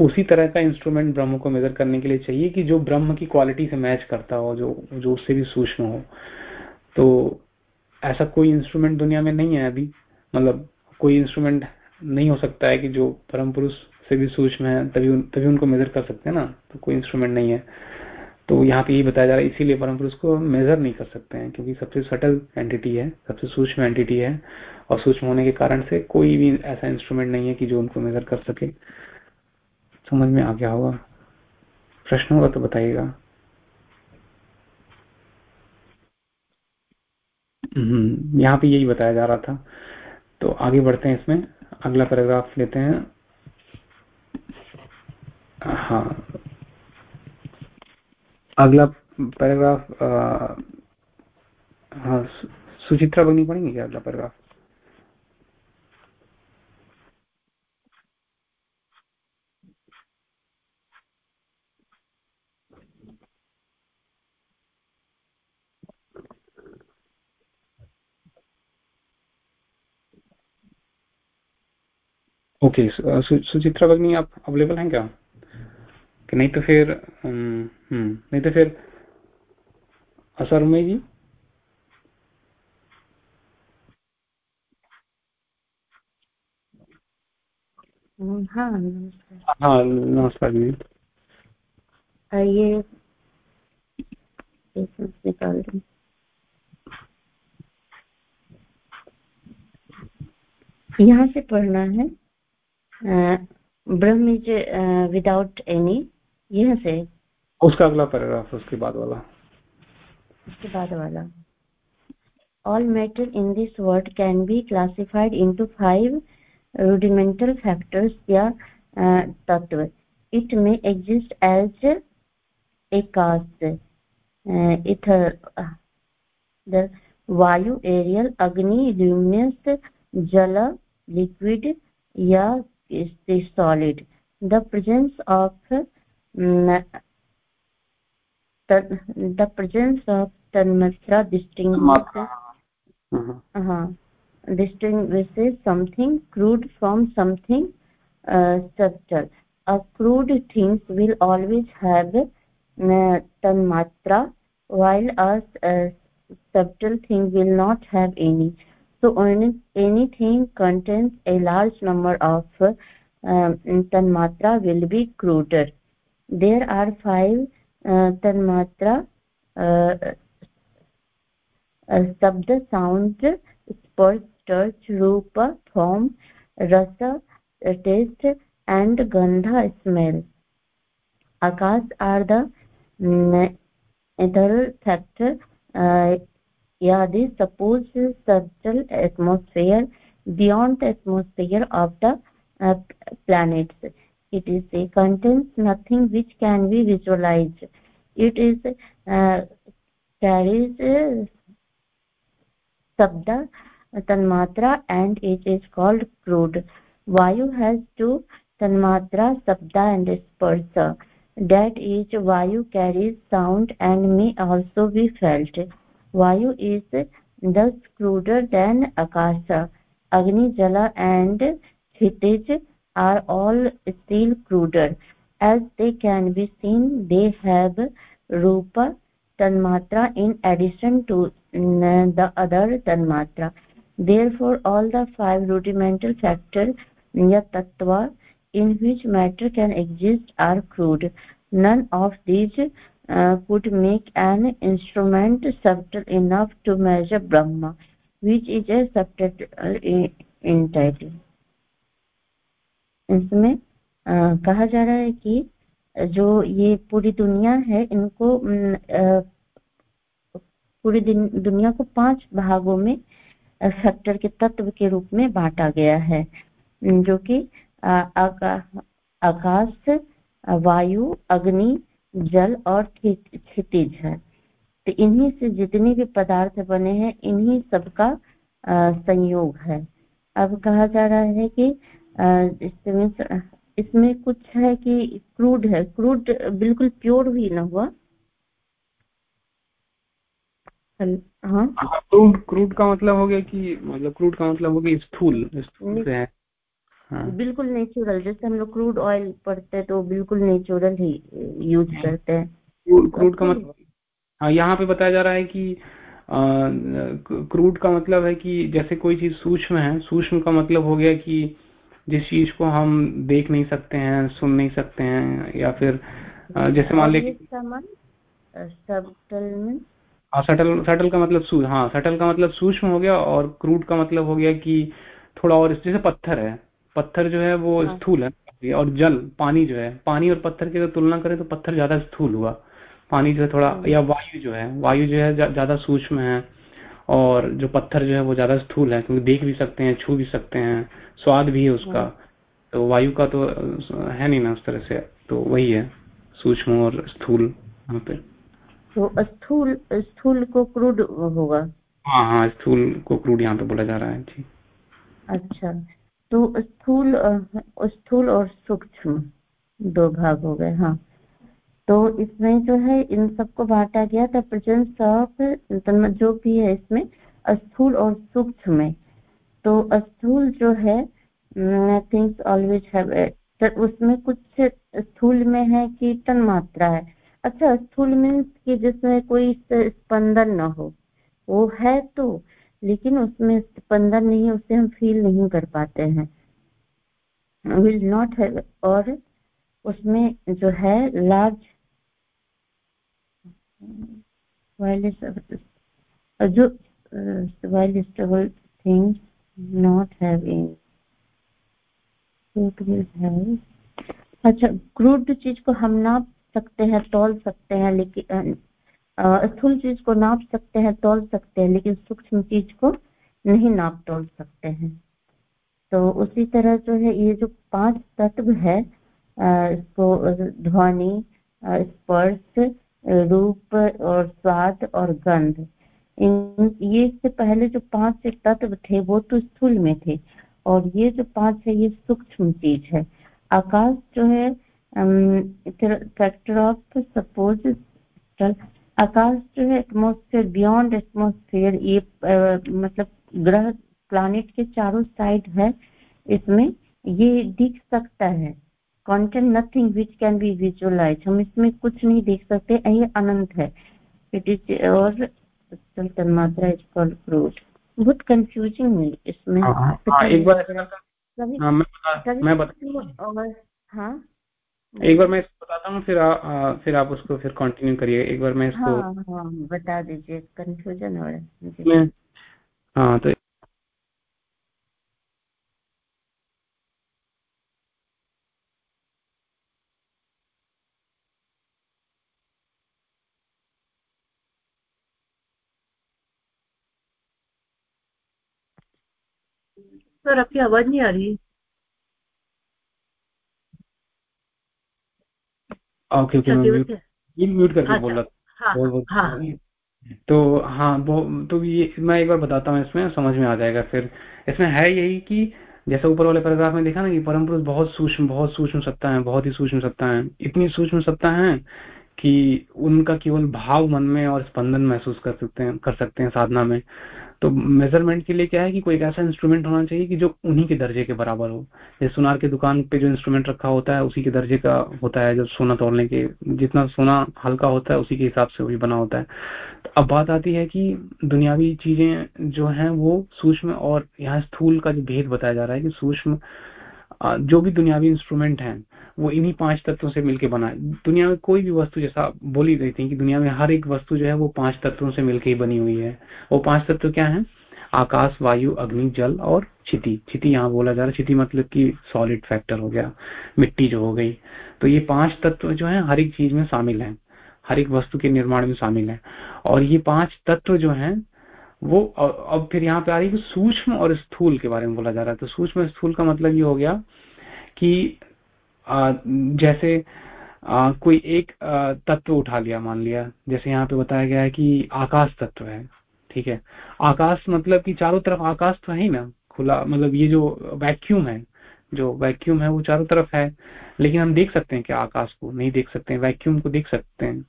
उसी तरह का इंस्ट्रूमेंट ब्रह्म को मेजर करने के लिए चाहिए कि जो ब्रह्म की क्वालिटी से मैच करता हो जो जो उससे भी सूक्ष्म हो। तो ऐसा कोई इंस्ट्रूमेंट दुनिया में नहीं है अभी। मतलब कोई इंस्ट्रूमेंट नहीं हो सकता है कि जो परम पुरुष से भी सूक्ष्म है तभी उन, तभी उनको मेजर कर सकते हैं ना। तो कोई इंस्ट्रूमेंट नहीं है। तो यहाँ पे यही बताया जा रहा है इसीलिए परम पुरुष को मेजर नहीं कर सकते हैं क्योंकि सबसे सटल एंटिटी है सबसे सूक्ष्म एंटिटी है और सूक्ष्म होने के कारण से कोई भी ऐसा इंस्ट्रूमेंट नहीं है कि जो उनको मेजर कर सके। समझ में आ गया होगा। प्रश्न होगा तो बताइएगा। हम्म, यहाँ पे यही बताया जा रहा था। तो आगे बढ़ते हैं इसमें। अगला पैराग्राफ लेते हैं। हाँ। अगला पैराग्राफ हाँ सुचित्रा बनी पड़ेंगे क्या अगला पैराग्राफ ओके सुचित्रा भगनी आप अवेलेबल हैं क्या? कि नहीं तो फिर हम्म, नहीं तो फिर असर असरमय जी हाँ नमस्कार। हाँ नमस्कार जी। ये निकाल दूँ। यहाँ से पढ़ना है। ब्रह्म इज़ विदाउट एनी यह से। उसका अगला पैराग्राफ उसके बाद वाला। उसके बाद वाला। All matter in this world can be classified into five rudimental factors या तत्व। It may exist as a cast ether वायु एरियल अग्नि ल्यूमिनस जल लिक्विड या is the solid. The presence of um, the presence of tanmatra distinguishes uh, -huh. uh -huh, distinguishes something crude from something uh, subtle. A crude things will always have uh, tanmatra while a uh, subtle thing will not have any so any, anything contains a large number of um, tanmatra will be cruder there are five uh, tanmatra uh, uh, shabda sound spurge touch rupa form rasa taste and gandha smell akash are the ether factor uh, this suppose subtle atmosphere beyond the atmosphere of the uh, planets it is a contains nothing which can be visualized. It is uh, carries sabda tanmatra and it is called crude. Vayu has two tanmatra sabda and sparsha that is vayu carries sound and may also be felt vayu is thus cruder than akasha agni jala and kshitij are all still cruder as they can be seen they have rupa tanmatra in addition to the other tanmatra therefore all the five rudimental factors ya tattva in which matter can exist are crude none of these uh, could make an instrument subtle enough to measure brahma which is a subtle entity इसमें कहा जा रहा है कि जो ये पूरी दुनिया है इनको पूरी दुनिया को पाँच भागों में फैक्टर के तत्व के रूप में बांटा गया है जो कि आकाश वायु अग्नि जल और क्षितिज है। तो इन्हीं से जितने भी पदार्थ बने हैं इन्हीं सबका संयोग है। अब कहा जा रहा है कि इसमें इसमें कुछ है कि क्रूड है। क्रूड बिल्कुल प्योर भी ना हुआ। हाँ? क्रूड क्रूड का मतलब हो गया कि मतलब क्रूड का मतलब हो गया स्थूल। स्थूल से है हाँ। बिल्कुल नेचुरल जैसे हम लोग क्रूड ऑयल पढ़ते हैं तो बिल्कुल नेचुरल ही यूज़ करते हैं। क्रूड का मतलब हाँ यहाँ पे बताया जा रहा है कि क्रूड का मतलब है कि जैसे कोई चीज़ सूक्ष्म है सूक्ष्म का मतलब हो गया कि जिस चीज़ को हम देख नहीं सकते हैं सुन नहीं सकते हैं या फिर जैसे मान ले हाँ सटल सटल का मतलब हाँ सटल का मतलब सूक्ष्म हो गया और क्रूड का मतलब हो गया कि थोड़ा और जैसे पत्थर है पत्थर जो है वो हाँ। स्थूल है और जल पानी जो है पानी और पत्थर की अगर तुलना करें तो पत्थर ज़्यादा स्थूल हुआ पानी जो है थोड़ा हाँ। या वायु जो है वायु जो है ज़्यादा सूक्ष्म है और जो पत्थर जो है वो ज़्यादा स्थूल है क्योंकि देख भी सकते हैं छू भी सकते हैं स्वाद भी है उसका हाँ। तो वायु का तो है नहीं ना उस तरह से तो वही है सूक्ष्म और स्थूल यहाँ पे तो स्थूल स्थूल को क्रूड होगा हाँ हाँ स्थूल को क्रूड यहाँ पे बोला जा रहा है जी अच्छा स्थूल स्थूल और सूक्ष्म दो भाग हो गए हाँ। तो इसमें जो है, इन सबको बांटा गया था प्रेजेंस ऑफ़ जो भी है इसमें, स्थूल और सूक्ष्म में। तो स्थूल जो है थिंग्स ऑलवेज हैव उसमें कुछ स्थूल में है कि तन मात्रा है। अच्छा स्थूल मीन्स कि जिसमें कोई स्पंदन न हो। वो है तो लेकिन उसमें स्पंदन नहीं, उसे हम फील नहीं कर पाते हैं। विल नॉट हैव और उसमें जो है लार्ज जो while stable things not अच्छा क्रूड चीज़ को हम नाप सकते हैं, तोल सकते हैं, लेकिन स्थूल चीज़ को नाप सकते हैं, तोल सकते हैं, लेकिन सूक्ष्म चीज़ को नहीं नाप तोल सकते हैं। तो उसी तरह जो है, ये जो पाँच तत्व है इसको ध्वनि स्पर्श, रूप और स्वाद और गंध, इन, ये से पहले जो पाँच तत्व थे, वो तो स्थूल में थे, और ये जो पाँच है, ये सूक्ष्म चीज़ है। आकाश जो है फैक्टर ऑफ़ सपोज़ आकाश जो है एटमोस्फेयर बियॉन्ड एटमोस्फेयर ये आ, मतलब ग्रह प्लानिट के चारों साइड है इसमें ये दिख सकता है। Contain nothing which can be visualized हम इसमें कुछ नहीं देख सकते ये अनंत है। इट इज़ और तन्मात्रा इज़ कॉल्ड फ्रूट बहुत कंफ्यूजिंग है इसमें। हाँ, हाँ, हाँ, एक बार ऐसा हाँ मैं मैं बता और हाँ? एक बार मैं बताता हूँ फिर आ, फिर आप उसको फिर कंटिन्यू करिए। एक बार मैं इसको हाँ हाँ बता दीजिए कंफ्यूजन हो रहा है हाँ तो सर आपकी आवाज़ नहीं आ रही। ओके ओके मैं म्यूट करके अच्छा, बोल हाँ हाँ। तो हाँ वो तो ये मैं एक बार बताता हूँ इसमें समझ में आ जाएगा फिर। इसमें है यही कि जैसे ऊपर वाले पैराग्राफ में देखा ना कि परम पुरुष बहुत सूक्ष्म बहुत सूक्ष्म सत्ता है बहुत ही सूक्ष्म सत्ता है। इतनी सूक्ष्म सत्ता है कि उनका केवल भाव मन में और स्पंदन महसूस कर सकते हैं कर सकते हैं साधना में। तो मेज़रमेंट के लिए क्या है कि कोई ऐसा इंस्ट्रूमेंट होना चाहिए कि जो उन्हीं के दर्जे के बराबर हो। जैसे सुनार के दुकान पे जो इंस्ट्रूमेंट रखा होता है, उसी के दर्जे का होता है, जो सोना तोड़ने के, जितना सोना हल्का होता है, उसी के हिसाब से वही बना होता है। तो अब बात आती है कि दुनियावी चीज़ें जो है वो सूक्ष्म और यहाँ स्थूल का जो भेद बताया जा रहा है कि सूक्ष्म जो भी दुनियावी इंस्ट्रूमेंट हैं, वो इन्हीं पाँच तत्वों से मिलकर बना है दुनिया में कोई भी वस्तु, जैसा बोली गई थी कि दुनिया में हर एक वस्तु जो है वो पाँच तत्वों से मिलकर ही बनी हुई है। वो पाँच तत्व क्या है? आकाश, वायु, अग्नि, जल और छिति छिति यहाँ बोला जा रहा है। छिति मतलब कि सॉलिड फैक्टर हो गया, मिट्टी जो हो गई। तो ये पाँच तत्व जो है, हर एक चीज़ में शामिल है। हर एक वस्तु के निर्माण में शामिल है। और ये पाँच तत्व जो हैं वो अब फिर यहाँ पे आ रही है सूक्ष्म और स्थूल के बारे में बोला जा रहा है। तो सूक्ष्म स्थूल का मतलब ये हो गया कि आ, जैसे आ, कोई एक तत्व उठा लिया मान लिया। जैसे यहाँ पे बताया गया है कि आकाश तत्व है ठीक है। आकाश मतलब कि चारों तरफ़ आकाश तो है ही ना खुला मतलब ये जो वैक्यूम है जो वैक्यूम है वो चारों तरफ़ है। लेकिन हम देख सकते हैं क्या आकाश को नहीं देख सकते वैक्यूम को देख सकते हैं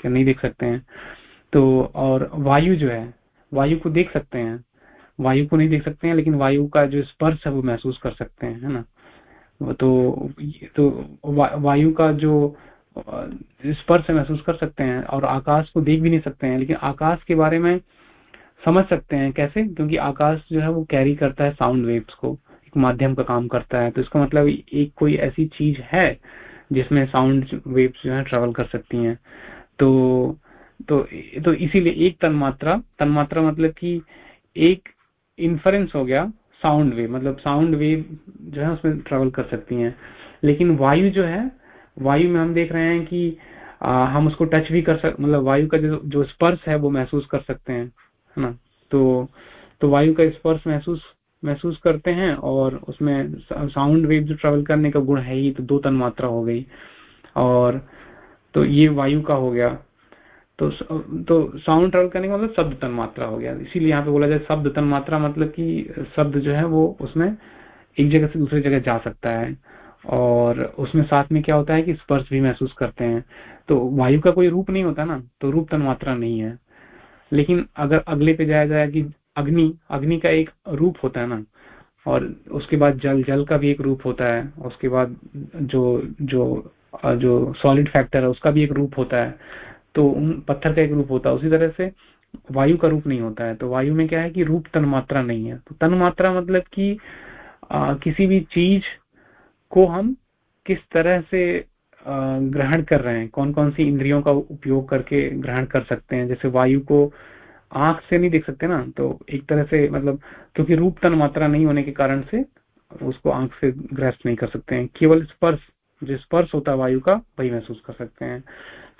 क्या नहीं देख सकते हैं। तो और वायु जो है वायु को देख सकते हैं। वायु को नहीं देख सकते हैं लेकिन वायु का जो स्पर्श है वो महसूस कर सकते हैं है ना? तो तो वा, वायु का जो स्पर्श महसूस कर सकते हैं और आकाश को देख भी नहीं सकते हैं लेकिन आकाश के बारे में समझ सकते हैं। कैसे? क्योंकि आकाश जो है वो कैरी करता है साउंड वेव्स को एक माध्यम का काम करता है। तो इसका मतलब एक कोई ऐसी चीज़ है जिसमें साउंड वेव्स जो है ट्रेवल कर सकती हैं। तो तो तो इसीलिए एक तन्मात्रा तन्मात्रा मतलब कि एक इन्फ्रेंस हो गया साउंड वेव मतलब साउंड वेव जो है उसमें ट्रेवल कर सकती हैं। लेकिन वायु जो है वायु में हम देख रहे हैं कि आ, हम उसको टच भी कर सक मतलब वायु का जो जो स्पर्श है वो महसूस कर सकते हैं है ना? तो तो वायु का स्पर्श महसूस महसूस करते हैं और उसमें साउंड वेव जो ट्रेवल करने का गुण है ही तो दो तन मात्रा हो गई। और तो ये वायु का हो गया। तो तो साउंड ट्रेवल करने का मतलब शब्द तन मात्रा हो गया। इसीलिए यहाँ पे बोला जाए शब्द तन मात्रा मतलब कि शब्द जो है वो उसमें एक जगह से दूसरी जगह जा सकता है और उसमें साथ में क्या होता है कि स्पर्श भी महसूस करते हैं। तो वायु का कोई रूप नहीं होता ना तो रूप तन मात्रा नहीं है। लेकिन अगर अगले पे जाया जाए कि अग्नि अग्नि का एक रूप होता है ना, और उसके बाद जल जल का भी एक रूप होता है, उसके बाद जो जो जो सॉलिड फैक्टर है, उसका भी एक रूप होता है तो उन पत्थर का एक रूप होता है। उसी तरह से वायु का रूप नहीं होता है। तो वायु में क्या है कि रूप तन मात्रा नहीं है। तो तन मात्रा मतलब कि आ, किसी भी चीज़ को हम किस तरह से ग्रहण कर रहे हैं। कौन कौन सी इंद्रियों का उपयोग करके ग्रहण कर सकते हैं। जैसे वायु को आँख से नहीं देख सकते ना तो एक तरह से मतलब क्योंकि रूप तन मात्रा नहीं होने के कारण से उसको आँख से ग्रस्त नहीं कर सकते हैं। केवल स्पर्श जो स्पर्श होता है वायु का वही महसूस कर सकते हैं।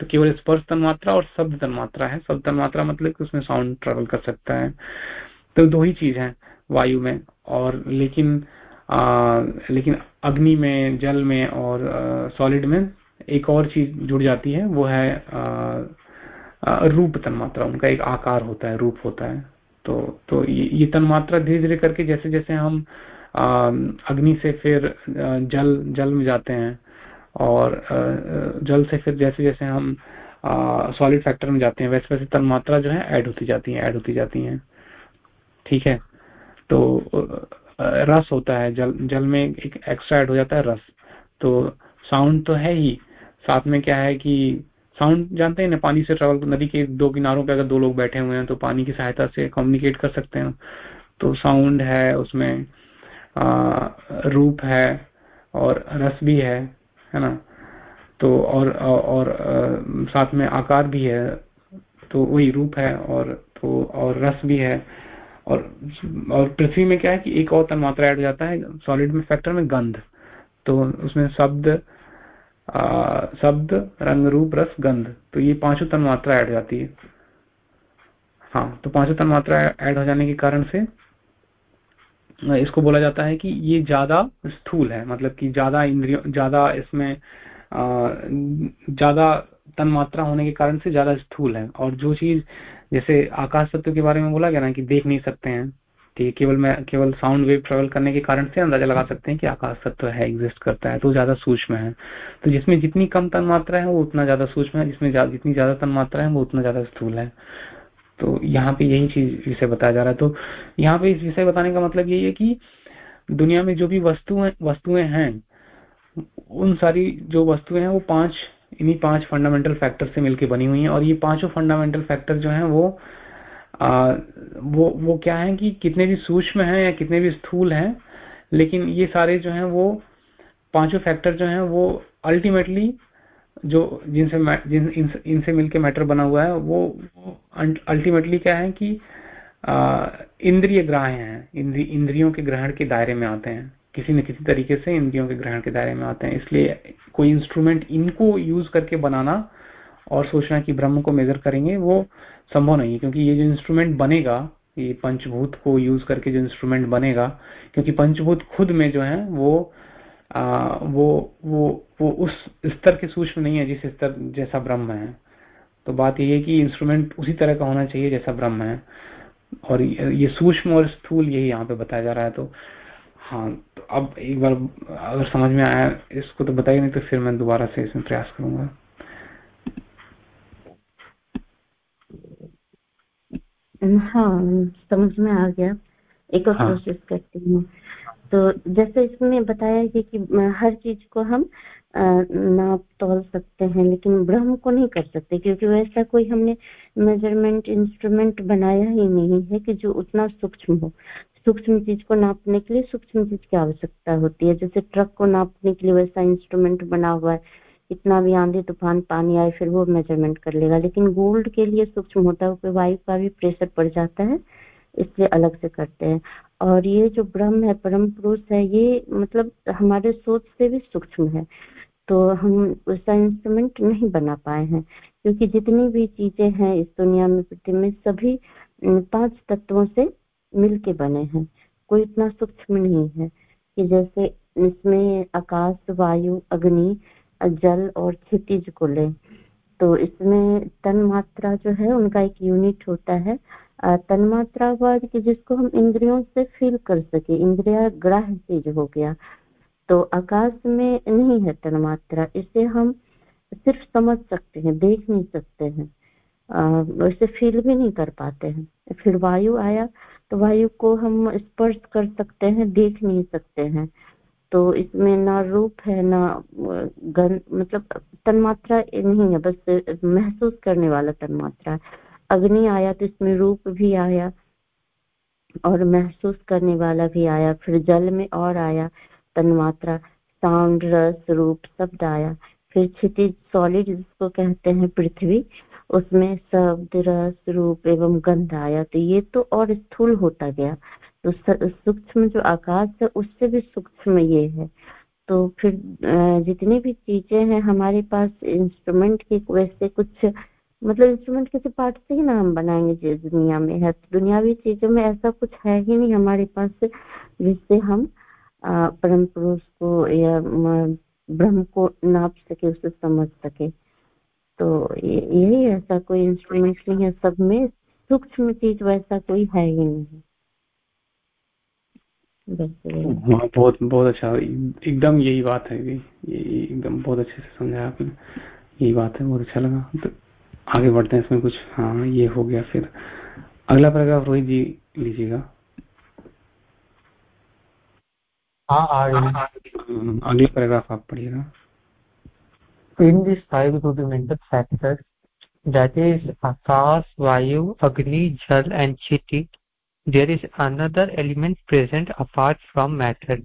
तो केवल स्पर्श तन मात्रा और शब्द तन मात्रा है। शब्द तन मात्रा मतलब कि उसमें साउंड ट्रेवल कर सकता है। तो दो ही चीज़ है वायु में और लेकिन आ, लेकिन अग्नि में जल में और सॉलिड में एक और चीज़ जुड़ जाती है वो है आ, आ, रूप तन्मात्रा। उनका एक आकार होता है रूप होता है। तो तो ये, ये तन्मात्रा धीरे धीरे करके जैसे जैसे हम अग्नि से फिर जल जल में जाते हैं और जल से फिर जैसे जैसे हम सॉलिड फैक्टर में जाते हैं वैसे वैसे तन्मात्रा जो है ऐड होती जाती है ऐड होती जाती है। ठीक है? तो रस होता है जल जल में एक एक्स्ट्रा ऐड हो जाता है रस। तो साउंड तो है ही। साथ में क्या है कि साउंड जानते हैं ना पानी से ट्रेवल नदी के दो किनारों पे अगर दो लोग बैठे हुए हैं तो पानी की सहायता से कम्युनिकेट कर सकते हैं। तो साउंड है उसमें आ, रूप है और रस भी है। है ना? तो और और, साथ में आकार भी है तो वही रूप है और तो और रस भी है। और और पृथ्वी में क्या है कि एक और तन्मात्रा ऐड हो जाता है सॉलिड में फैक्टर में गंध। तो उसमें शब्द शब्द रंग रूप रस गंध। तो ये पाँचों तन मात्रा ऐड हो जाती है। हाँ तो पाँचों तन मात्रा ऐड हो जाने के कारण से इसको बोला जाता है कि ये ज़्यादा स्थूल है मतलब कि ज़्यादा इंद्रियों, ज़्यादा इसमें ज़्यादा तन मात्रा होने के कारण से ज़्यादा स्थूल है। और जो चीज़, जैसे आकाश तत्व के बारे में बोला गया ना कि देख नहीं सकते हैं, कि केवल मैं, केवल साउंड वेव ट्रेवल करने के कारण से अंदाज़ा लगा सकते हैं कि आकाश तत्व है एग्जिस्ट करता है तो ज़्यादा सूक्ष्म है। तो जिसमें जितनी कम तन मात्रा है, वो उतना ज़्यादा सूक्ष्म है, जिसमें जितनी ज़्यादा तन मात्रा है, वो उतना ज़्यादा स्थूल है। तो यहाँ पे यही चीज़ विषय बताया जा रहा है। तो यहाँ पे इस विषय बताने का मतलब यही है कि दुनिया में जो भी वस्तुएँ वस्तुएँ हैं उन सारी जो वस्तुएँ हैं वो पाँच इन्हीं पाँच फंडामेंटल फैक्टर से मिलकर बनी हुई हैं। और ये पाँचों फंडामेंटल फैक्टर जो हैं वो आ, वो वो क्या है कि कितने भी सूक्ष्म हैं या कितने भी स्थूल हैं लेकिन ये सारे जो हैं वो पाँचों फैक्टर जो हैं वो अल्टीमेटली जो जिनसे जिन इनसे मिलके मैटर बना हुआ है वो अल्टीमेटली क्या है कि इंद्रिय ग्राह्य हैं इंद्रि, इंद्रियों के ग्रहण के दायरे में आते हैं। किसी न किसी तरीके से इंद्रियों के ग्रहण के दायरे में आते हैं। इसलिए कोई इंस्ट्रूमेंट इनको यूज़ करके बनाना और सोचना कि ब्रह्म को मेजर करेंगे वो संभव नहीं है। क्योंकि ये जो इंस्ट्रूमेंट बनेगा ये पंचभूत को यूज़ करके जो इंस्ट्रूमेंट बनेगा क्योंकि पंचभूत खुद में जो है वो वो वो वो उस स्तर के सूक्ष्म नहीं है जिस स्तर जैसा ब्रह्म है। तो बात यही है कि इंस्ट्रूमेंट उसी तरह का होना चाहिए जैसा ब्रह्म है। और ये सूक्ष्म और स्थूल यही यहाँ पे बताया जा रहा है तो हाँ तो अब एक बार अगर समझ में आया इसको तो बताइए नहीं तो फिर मैं दोबारा से इसमें प्रयास करूँगा। हाँ समझ में आ गया। एक और हाँ. कोशिश करती हूँ। तो जैसे इसमें बताया गया कि हर चीज़ को हम नाप तोल सकते हैं, लेकिन ब्रह्म को नहीं कर सकते, क्योंकि वैसा कोई हमने मेज़रमेंट इंस्ट्रूमेंट बनाया ही नहीं है कि जो उतना सूक्ष्म हो। सूक्ष्म चीज़ को नापने के लिए सूक्ष्म चीज़ की आवश्यकता होती है। जैसे ट्रक को नापने के लिए वैसा इंस्ट्रूमेंट बना हुआ है, इतना भी आंधी, तूफ़ान, पानी आए, फिर वो मेज़रमेंट कर लेगा। लेकिन गोल्ड के लिए सूक्ष्म होता है वायु का भी प्रेशर पड़ जाता है, इसलिए अलग से करते हैं। और ये जो ब्रह्म है, परम पुरुष है, ये मतलब हमारे सोच से भी सूक्ष्म है। तो हम उसका इंस्ट्रूमेंट नहीं बना पाए हैं, क्योंकि जितनी भी चीज़ें हैं इस दुनिया में, पृथ्वी में, सभी पाँच तत्वों से मिलके बने हैं। कोई इतना सूक्ष्म नहीं है कि जैसे इसमें आकाश, वायु, अग्नि, जल और क्षितिज को ले। तो इसमें तन मात्रा जो है, उनका एक यूनिट होता है। तन मात्रा वर्ड की जिसको हम इंद्रियों से फील कर सके, इंद्रिया ग्राह चीज़ हो गया तो आकाश में नहीं है तन मात्रा इसे हम सिर्फ़ समझ सकते हैं, देख नहीं सकते हैं। वैसे फील भी नहीं कर पाते हैं। फिर वायु आया तो वायु को हम स्पर्श कर सकते हैं, देख नहीं सकते हैं। तो इसमें ना रूप है, ना गन मतलब तन्मात्रा नहीं है, बस महसूस करने वाला तन्मात्रा अग्नि आया तो इसमें रूप भी आया और महसूस करने वाला भी आया, फिर जल में और आया, तन्मात्रा, साउंड, रस, रूप शब्द आया। फिर क्षितिज, सॉलिड जिसको कहते हैं, पृथ्वी, उसमें शब्द, रस, रूप एवं गंध आया। तो ये तो और स्थूल होता गया। तो सूक्ष्म जो आकाश है, उससे भी सूक्ष्म ये है। तो फिर जितनी भी चीज़ें हैं हमारे पास इंस्ट्रूमेंट के वैसे कुछ मतलब इंस्ट्रूमेंट किसी पार्ट से ही ना हम बनाएँगे दुनिया में। है दुनियावी चीज़ों में ऐसा कुछ है ही नहीं हमारे पास जिससे हम परम पुरुष को या ब्रह्म को नाप सके, उसे समझ सके। तो यही ऐसा कोई इंस्ट्रूमेंट नहीं है। सब में सूक्ष्म चीज़ वैसा कोई है ही नहीं। हाँ बहुत बहुत अच्छा। एकदम यही बात है ये एकदम बहुत अच्छे से समझाया आपने। यही बात है बहुत अच्छा लगा। तो आगे बढ़ते हैं इसमें कुछ। हाँ ये हो गया फिर। अगला पैराग्राफ रोहित जी लीजिएगा। हाँ अगला पैराग्राफ आप पढ़िएगा। In these five rudimental factors, that is Akash, Vayu, Agni, Jal and Chiti, there is another element present apart from matter.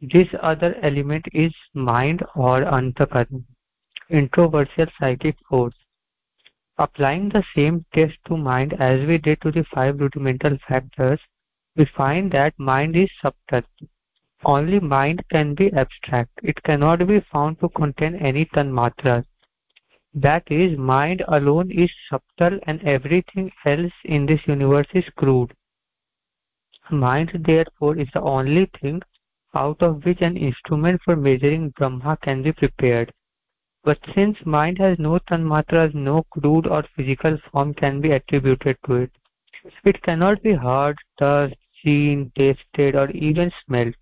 This other element is mind or antakaran, introversial psychic force. Applying the same test to mind as we did to the five rudimental factors, we find that mind is subtle. Only mind can be abstract. It cannot be found to contain any tanmatras. That is, mind alone is subtle and everything else in this universe is crude. Mind, therefore, is the only thing out of which an instrument for measuring Brahma can be prepared. But since mind has no tanmatras, no crude or physical form can be attributed to it. It cannot be heard, touched, seen, tasted, or even smelt.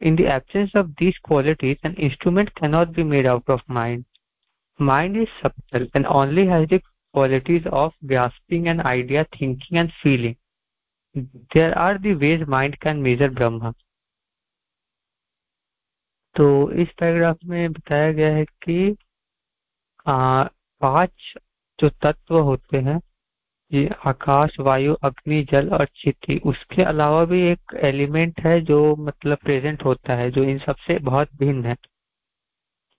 In the absence of these qualities, an instrument cannot be made out of mind. Mind is subtle and only has the qualities of grasping an idea, thinking and feeling. There are the ways mind can measure Brahma. तो इस paragraph में बताया गया है कि पाँच जो तत्व होते हैं, ये आकाश, वायु, अग्नि, जल और चिति उसके अलावा भी एक एलिमेंट है जो मतलब प्रेजेंट होता है, जो इन सबसे बहुत भिन्न है।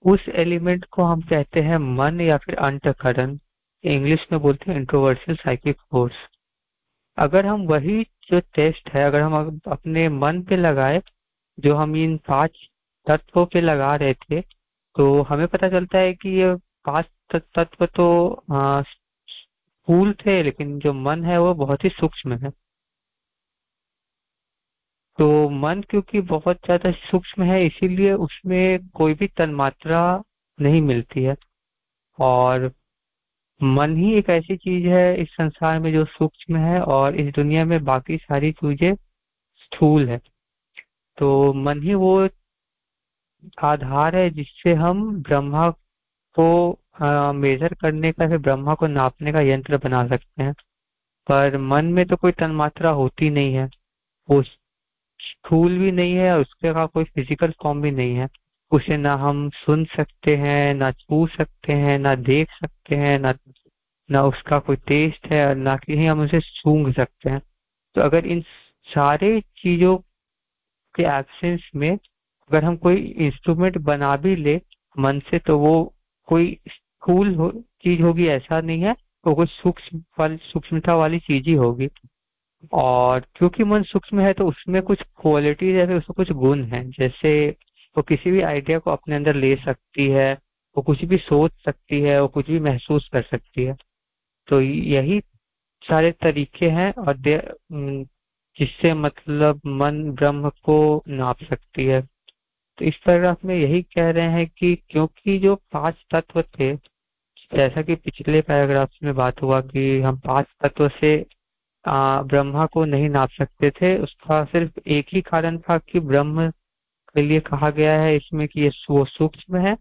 उस एलिमेंट को हम कहते हैं मन या फिर अंतकरण। इंग्लिश में बोलते हैं इंट्रोवर्सल साइकिक फोर्स अगर हम वही जो टेस्ट है, अगर हम अपने मन पे लगाए, जो हम इन पाँच तत्वों पे लगा रहे थे तो हमें पता चलता है कि ये पाँच तत्व तो स्थूल थे, लेकिन जो मन है वो बहुत ही सूक्ष्म है। तो मन क्योंकि बहुत ज़्यादा सूक्ष्म है, इसीलिए उसमें कोई भी तन्मात्रा नहीं मिलती है। और मन ही एक ऐसी चीज़ है इस संसार में जो सूक्ष्म है और इस दुनिया में बाकी सारी चीज़ें स्थूल है। तो मन ही वो आधार है जिससे हम ब्रह्मा को मेजर करने का फिर ब्रह्मा को नापने का यंत्र बना सकते हैं। पर मन में तो कोई तन्मात्रा होती नहीं है। वो स्थूल भी नहीं है और उसके का कोई फ़िज़िकल फॉर्म भी नहीं है। उसे ना हम सुन सकते हैं ना छू सकते हैं ना देख सकते हैं ना ना उसका कोई टेस्ट है और ना कि हम उसे सूंघ सकते हैं। तो अगर इन सारे चीज़ों के एब्सेंस में अगर हम कोई इंस्ट्रूमेंट बना भी ले मन से तो वो कोई स्थूल हो, चीज़ होगी ऐसा नहीं है वो कोई सूक्ष्म वाली सूक्ष्मता वाली चीज़ ही होगी। और क्योंकि मन सूक्ष्म है तो उसमें कुछ क्वालिटीज है उसमें कुछ गुण है जैसे वो किसी भी आइडिया को अपने अंदर ले सकती है, वो कुछ भी सोच सकती है, वो कुछ भी महसूस कर सकती है। तो यही सारे तरीके हैं और जिससे मतलब मन ब्रह्म को नाप सकती है। तो इस पैराग्राफ में यही कह रहे हैं कि क्योंकि जो पाँच तत्व थे, जैसा कि पिछले पैराग्राफ में बात हुआ कि हम पाँच तत्व से ब्रह्मा को नहीं नाप सकते थे, उसका सिर्फ़ एक ही कारण था कि ब्रह्म के लिए कहा गया है इसमें कि ये वो सूक्ष्म है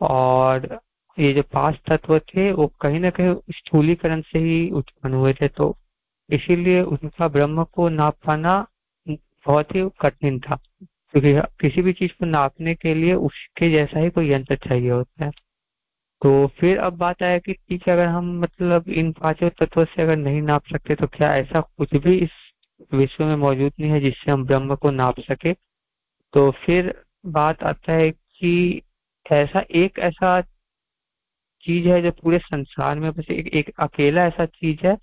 और ये जो पाँच तत्व थे वो कहीं ना कहीं स्थूलीकरण से ही उत्पन्न हुए थे। तो इसीलिए उनका ब्रह्म को नाप पाना बहुत ही कठिन था, क्योंकि किसी भी चीज़ को नापने के लिए उसके जैसा ही कोई यंत्र चाहिए होता है। तो फिर अब बात आया कि ठीक है, अगर हम मतलब इन पाँचों तत्वों से अगर नहीं नाप सकते तो क्या ऐसा कुछ भी इस विश्व में मौजूद नहीं है जिससे हम ब्रह्म को नाप सके? तो फिर बात आता है कि ऐसा एक ऐसा चीज़ है जो पूरे संसार में बस एक, एक अकेला ऐसा चीज़ है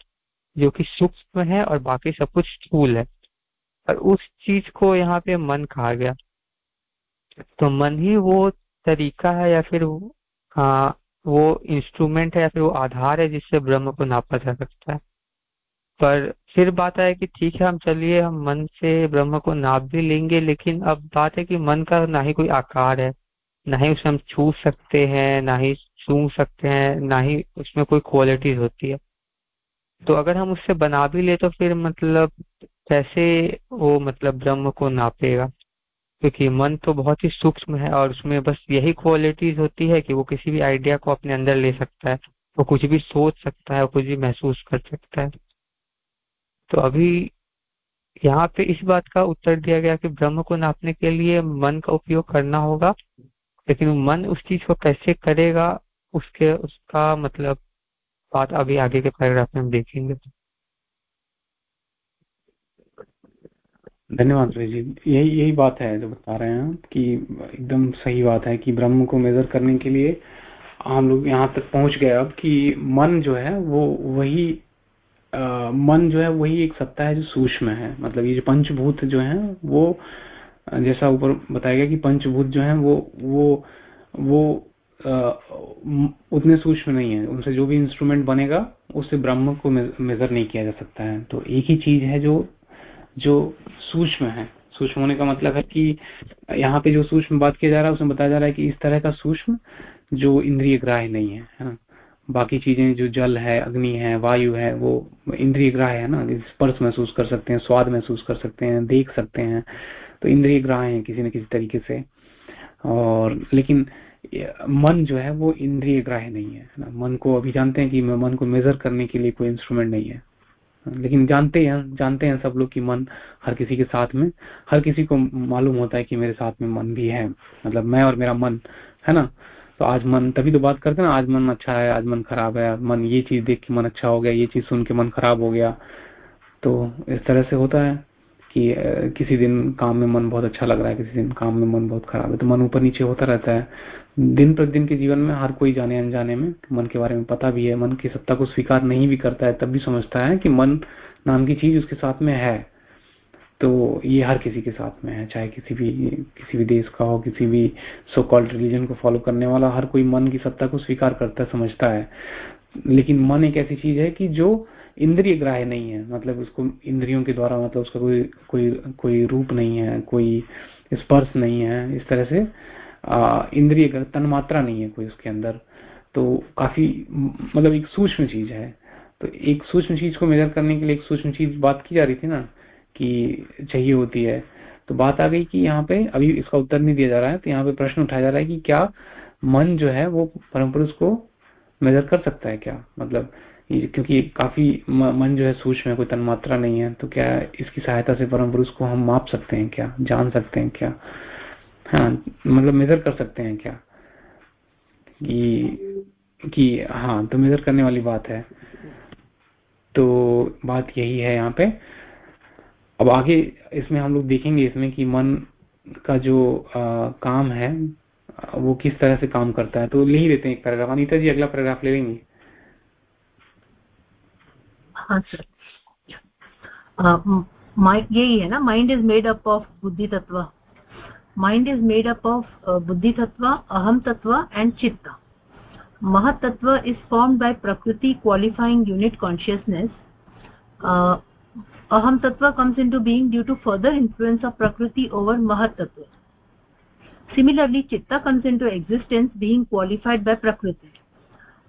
जो कि सूक्ष्म है और बाकी सब कुछ स्थूल है। और उस चीज़ को यहाँ पे मन कहा गया। तो मन ही वो तरीका है या फिर हाँ वो इंस्ट्रूमेंट है या फिर वो आधार है जिससे ब्रह्म को नापा जा सकता है। पर फिर बात है कि ठीक है, हम चलिए, हम मन से ब्रह्म को नाप भी लेंगे, लेकिन अब बात है कि मन का ना ही कोई आकार है, ना ही उसे हम छू सकते हैं, ना ही सूंघ सकते हैं, ना ही उसमें कोई क्वालिटीज होती है। तो अगर हम उससे बना भी ले तो फिर मतलब कैसे वो मतलब ब्रह्म को नापेगा? क्योंकि मन तो बहुत ही सूक्ष्म है और उसमें बस यही क्वालिटीज होती है कि वो किसी भी आइडिया को अपने अंदर ले सकता है, वो कुछ भी सोच सकता है, वो कुछ भी महसूस कर सकता है। तो अभी यहाँ पे इस बात का उत्तर दिया गया कि ब्रह्म को नापने के लिए मन का उपयोग करना होगा, लेकिन मन उस चीज़ को कैसे करेगा, उसके, उसका मतलब बात अभी आगे के पैराग्राफ में हम देखेंगे। धन्यवाद सुरेश जी। यही यही बात है जो बता रहे हैं कि एकदम सही बात है कि ब्रह्म को मेजर करने के लिए हम लोग यहाँ तक पहुँच गए अब कि मन जो है वो वही मन जो है वही एक सत्ता है जो सूक्ष्म है। मतलब ये जो पंचभूत जो है वो जैसा ऊपर बताया गया कि पंचभूत जो है वो वो वो आ, उतने सूक्ष्म नहीं है। उनसे जो भी इंस्ट्रूमेंट बनेगा उससे ब्रह्म को मेजर नहीं किया जा सकता है। तो एक ही चीज़ है जो जो सूक्ष्म है। सूक्ष्म होने का मतलब है कि यहाँ पे जो सूक्ष्म बात किया जा रहा है उसमें बताया जा रहा है कि इस तरह का सूक्ष्म जो इंद्रिय ग्राह्य नहीं है है ना? बाकी चीज़ें जो जल है, अग्नि है, वायु है, वो इंद्रिय ग्राह्य है ना स्पर्श महसूस कर सकते हैं, स्वाद महसूस कर सकते हैं, देख सकते हैं तो इंद्रिय ग्राह है किसी न किसी तरीके से। और लेकिन मन जो है, वो इंद्रिय ग्राह्य नहीं है ना। मन को अभी जानते हैं कि मन को मेजर करने के लिए कोई इंस्ट्रूमेंट नहीं है। लेकिन जानते हैं जानते हैं सब लोग कि मन हर किसी के साथ में, हर किसी को मालूम होता है कि मेरे साथ में मन भी है। मतलब मैं और मेरा मन, है ना। तो आज मन, तभी तो बात करते ना, आज मन अच्छा है, आज मन खराब है मन ये चीज़ देख के मन अच्छा हो गया, ये चीज़ सुन के मन खराब हो गया। तो इस तरह से होता है कि किसी दिन काम में मन बहुत अच्छा लग रहा है, किसी दिन काम में मन बहुत खराब है तो मन ऊपर नीचे होता रहता है। दिन प्रतिदिन के जीवन में हर कोई जाने अनजाने में मन के बारे में पता भी है, मन की सत्ता को स्वीकार नहीं भी करता है, तब भी समझता है कि मन नाम की चीज़ उसके साथ में है। तो ये हर किसी के साथ में है, चाहे किसी भी किसी भी देश का हो, किसी भी सो कॉल्ड रिलीजन को फॉलो करने वाला, हर कोई मन की सत्ता को स्वीकार करता समझता है। लेकिन मन एक ऐसी चीज़ है कि जो इंद्रिय ग्राह्य नहीं है मतलब उसको इंद्रियों के द्वारा मतलब उसका कोई कोई कोई रूप नहीं है, कोई स्पर्श नहीं है, इस तरह से इंद्रिय तन मात्रा नहीं है कोई उसके अंदर। तो काफ़ी मतलब एक सूक्ष्म चीज़ है। तो एक सूक्ष्म चीज़ को मेजर करने के लिए एक सूक्ष्म चीज़ बात की जा रही थी ना कि चाहिए होती है। तो बात आ गई कि यहाँ पे अभी इसका उत्तर नहीं दिया जा रहा है तो यहाँ पे प्रश्न उठाया जा रहा है कि क्या मन जो है वो परम पुरुष को मेजर कर सकता है क्या? मतलब क्योंकि काफ़ी मन जो है सूक्ष्म है, कोई तन्मात्रा नहीं है तो क्या इसकी सहायता से परम पुरुष को हम माप सकते हैं क्या? जान सकते हैं क्या? हाँ मतलब मेजर कर सकते हैं क्या? कि कि हाँ तो मेजर करने वाली बात है। तो बात यही है यहाँ पे। अब आगे इसमें हम लोग देखेंगे इसमें कि मन का जो आ, काम है वो किस तरह से काम करता है। तो ले ही लेते हैं एक पैराग्राफ अनिता जी अगला पैराग्राफ ले लेंगे। हाँ, माइंड यही है ना mind is made up of बुद्धि तत्व mind is made up of बुद्धि तत्व अहम तत्व एंड चित्त। महत इज़ फॉर्म बाय प्रकृति qualifying unit consciousness aham tattva comes into being due to further influence of prakriti over mahat tattva similarly chitta comes into existence being qualified by prakriti.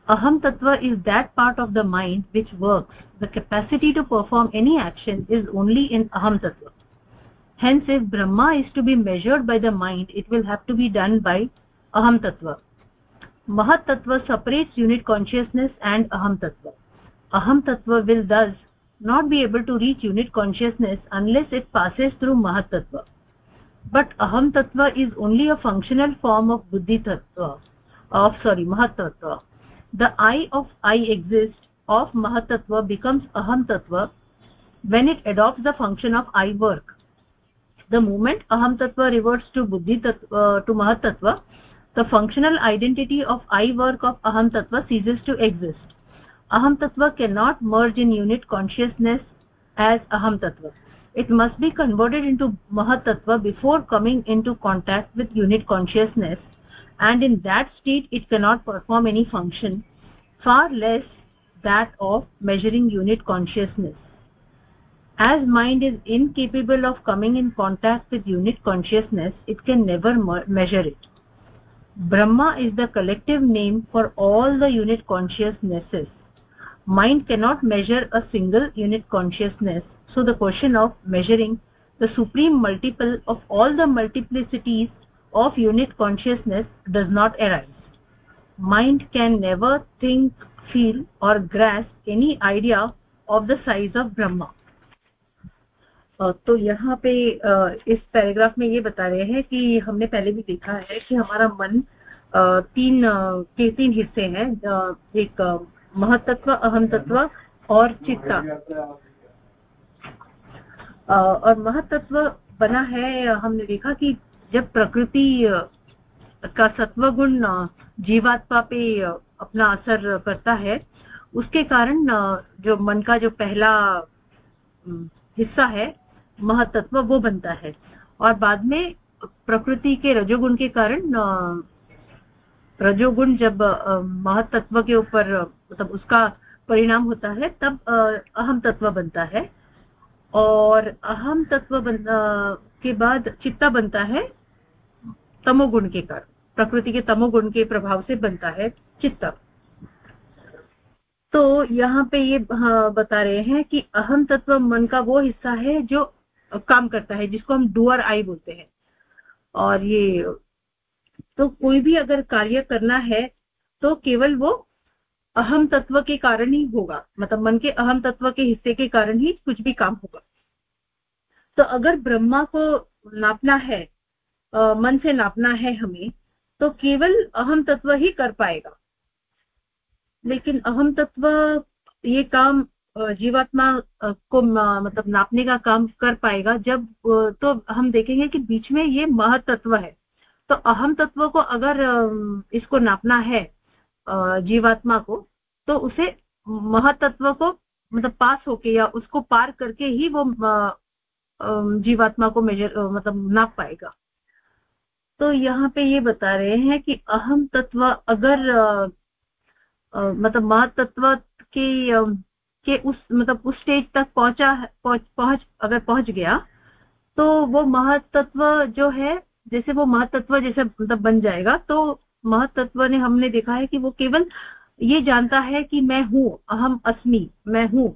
Aham tattva is that part of the mind which works. The capacity to perform any action is only in aham tattva hence if brahma is to be measured by the mind it will have to be done by aham tattva mahat tattva separates unit consciousness and aham tattva aham tattva will thus not be able to reach unit consciousness unless it passes through mahat tattva but aham tattva is only a functional form of buddhi tattva of sorry mahat tattva the i of i exist of mahat tattva becomes aham tattva when it adopts the function of i work. The moment aham tattva reverts to buddhi tattva uh, to mahat tattva the functional identity of i work of aham tattva ceases to exist aham tattva cannot merge in unit consciousness as aham tattva. It must be converted into mahat tattva before coming into contact with unit consciousness and in that state it cannot perform any function far less that of measuring unit consciousness. As mind is incapable of coming in contact with unit consciousness it can never measure it. Brahma is the collective name for all the unit consciousnesses mind cannot measure a single unit consciousness so the question of measuring the supreme multiple of all the multiplicities of unit consciousness does not arise mind can never think feel or grasp any idea of the size of brahma तो यहाँ पे इस paragraph में ये बता रहे हैं कि हमने पहले भी देखा है कि हमारा मन तीन के तीन हिस्से हैं एक महतत्व अहम तत्व और चित्ता। और महतत्व बना है, हमने देखा कि जब प्रकृति का सत्व गुण जीवात्मा पे अपना असर करता है, उसके कारण जो मन का जो पहला हिस्सा है, महतत्व वो बनता है। और बाद में प्रकृति के रजोगुण के कारण रजोगुण जब महतत्व के ऊपर मतलब उसका परिणाम होता है तब अहम तत्व बनता है। और अहम तत्व बन, के बाद चित्ता बनता है तमोगुण के कारण। प्रकृति के तमोगुण के प्रभाव से बनता है चित्ता। तो यहाँ पे ये बता रहे हैं कि अहम तत्व मन का वो हिस्सा है जो काम करता है जिसको हम डुअर आई बोलते हैं। और ये तो कोई भी अगर कार्य करना है तो केवल वो अहम तत्व के कारण ही होगा। मतलब मन के अहम तत्व के हिस्से के कारण ही कुछ भी काम होगा। तो अगर ब्रह्मा को नापना है आ, मन से नापना है हमें तो केवल अहम तत्व ही कर पाएगा। लेकिन अहम तत्व ये काम जीवात्मा को मतलब नापने का काम कर पाएगा। जब तो हम देखेंगे कि बीच में ये महतत्व है। तो अहम तत्व को अगर इसको नापना है जीवात्मा को तो उसे महतत्व को मतलब पास होके या उसको पार करके ही वो जीवात्मा को मेजर मतलब नाप पाएगा। तो यहाँ पे ये बता रहे हैं कि अहम तत्व अगर मतलब महतत्व के के उस मतलब उस स्टेज तक पहुँचा पहुँच पहुँच, अगर पहुँच गया तो वो महतत्व जो है, जैसे वो महतत्व जैसे मतलब बन जाएगा तो महतत्व ने हमने देखा है कि वो केवल ये जानता है कि मैं हूँ अहम अस्मि मैं हूँ।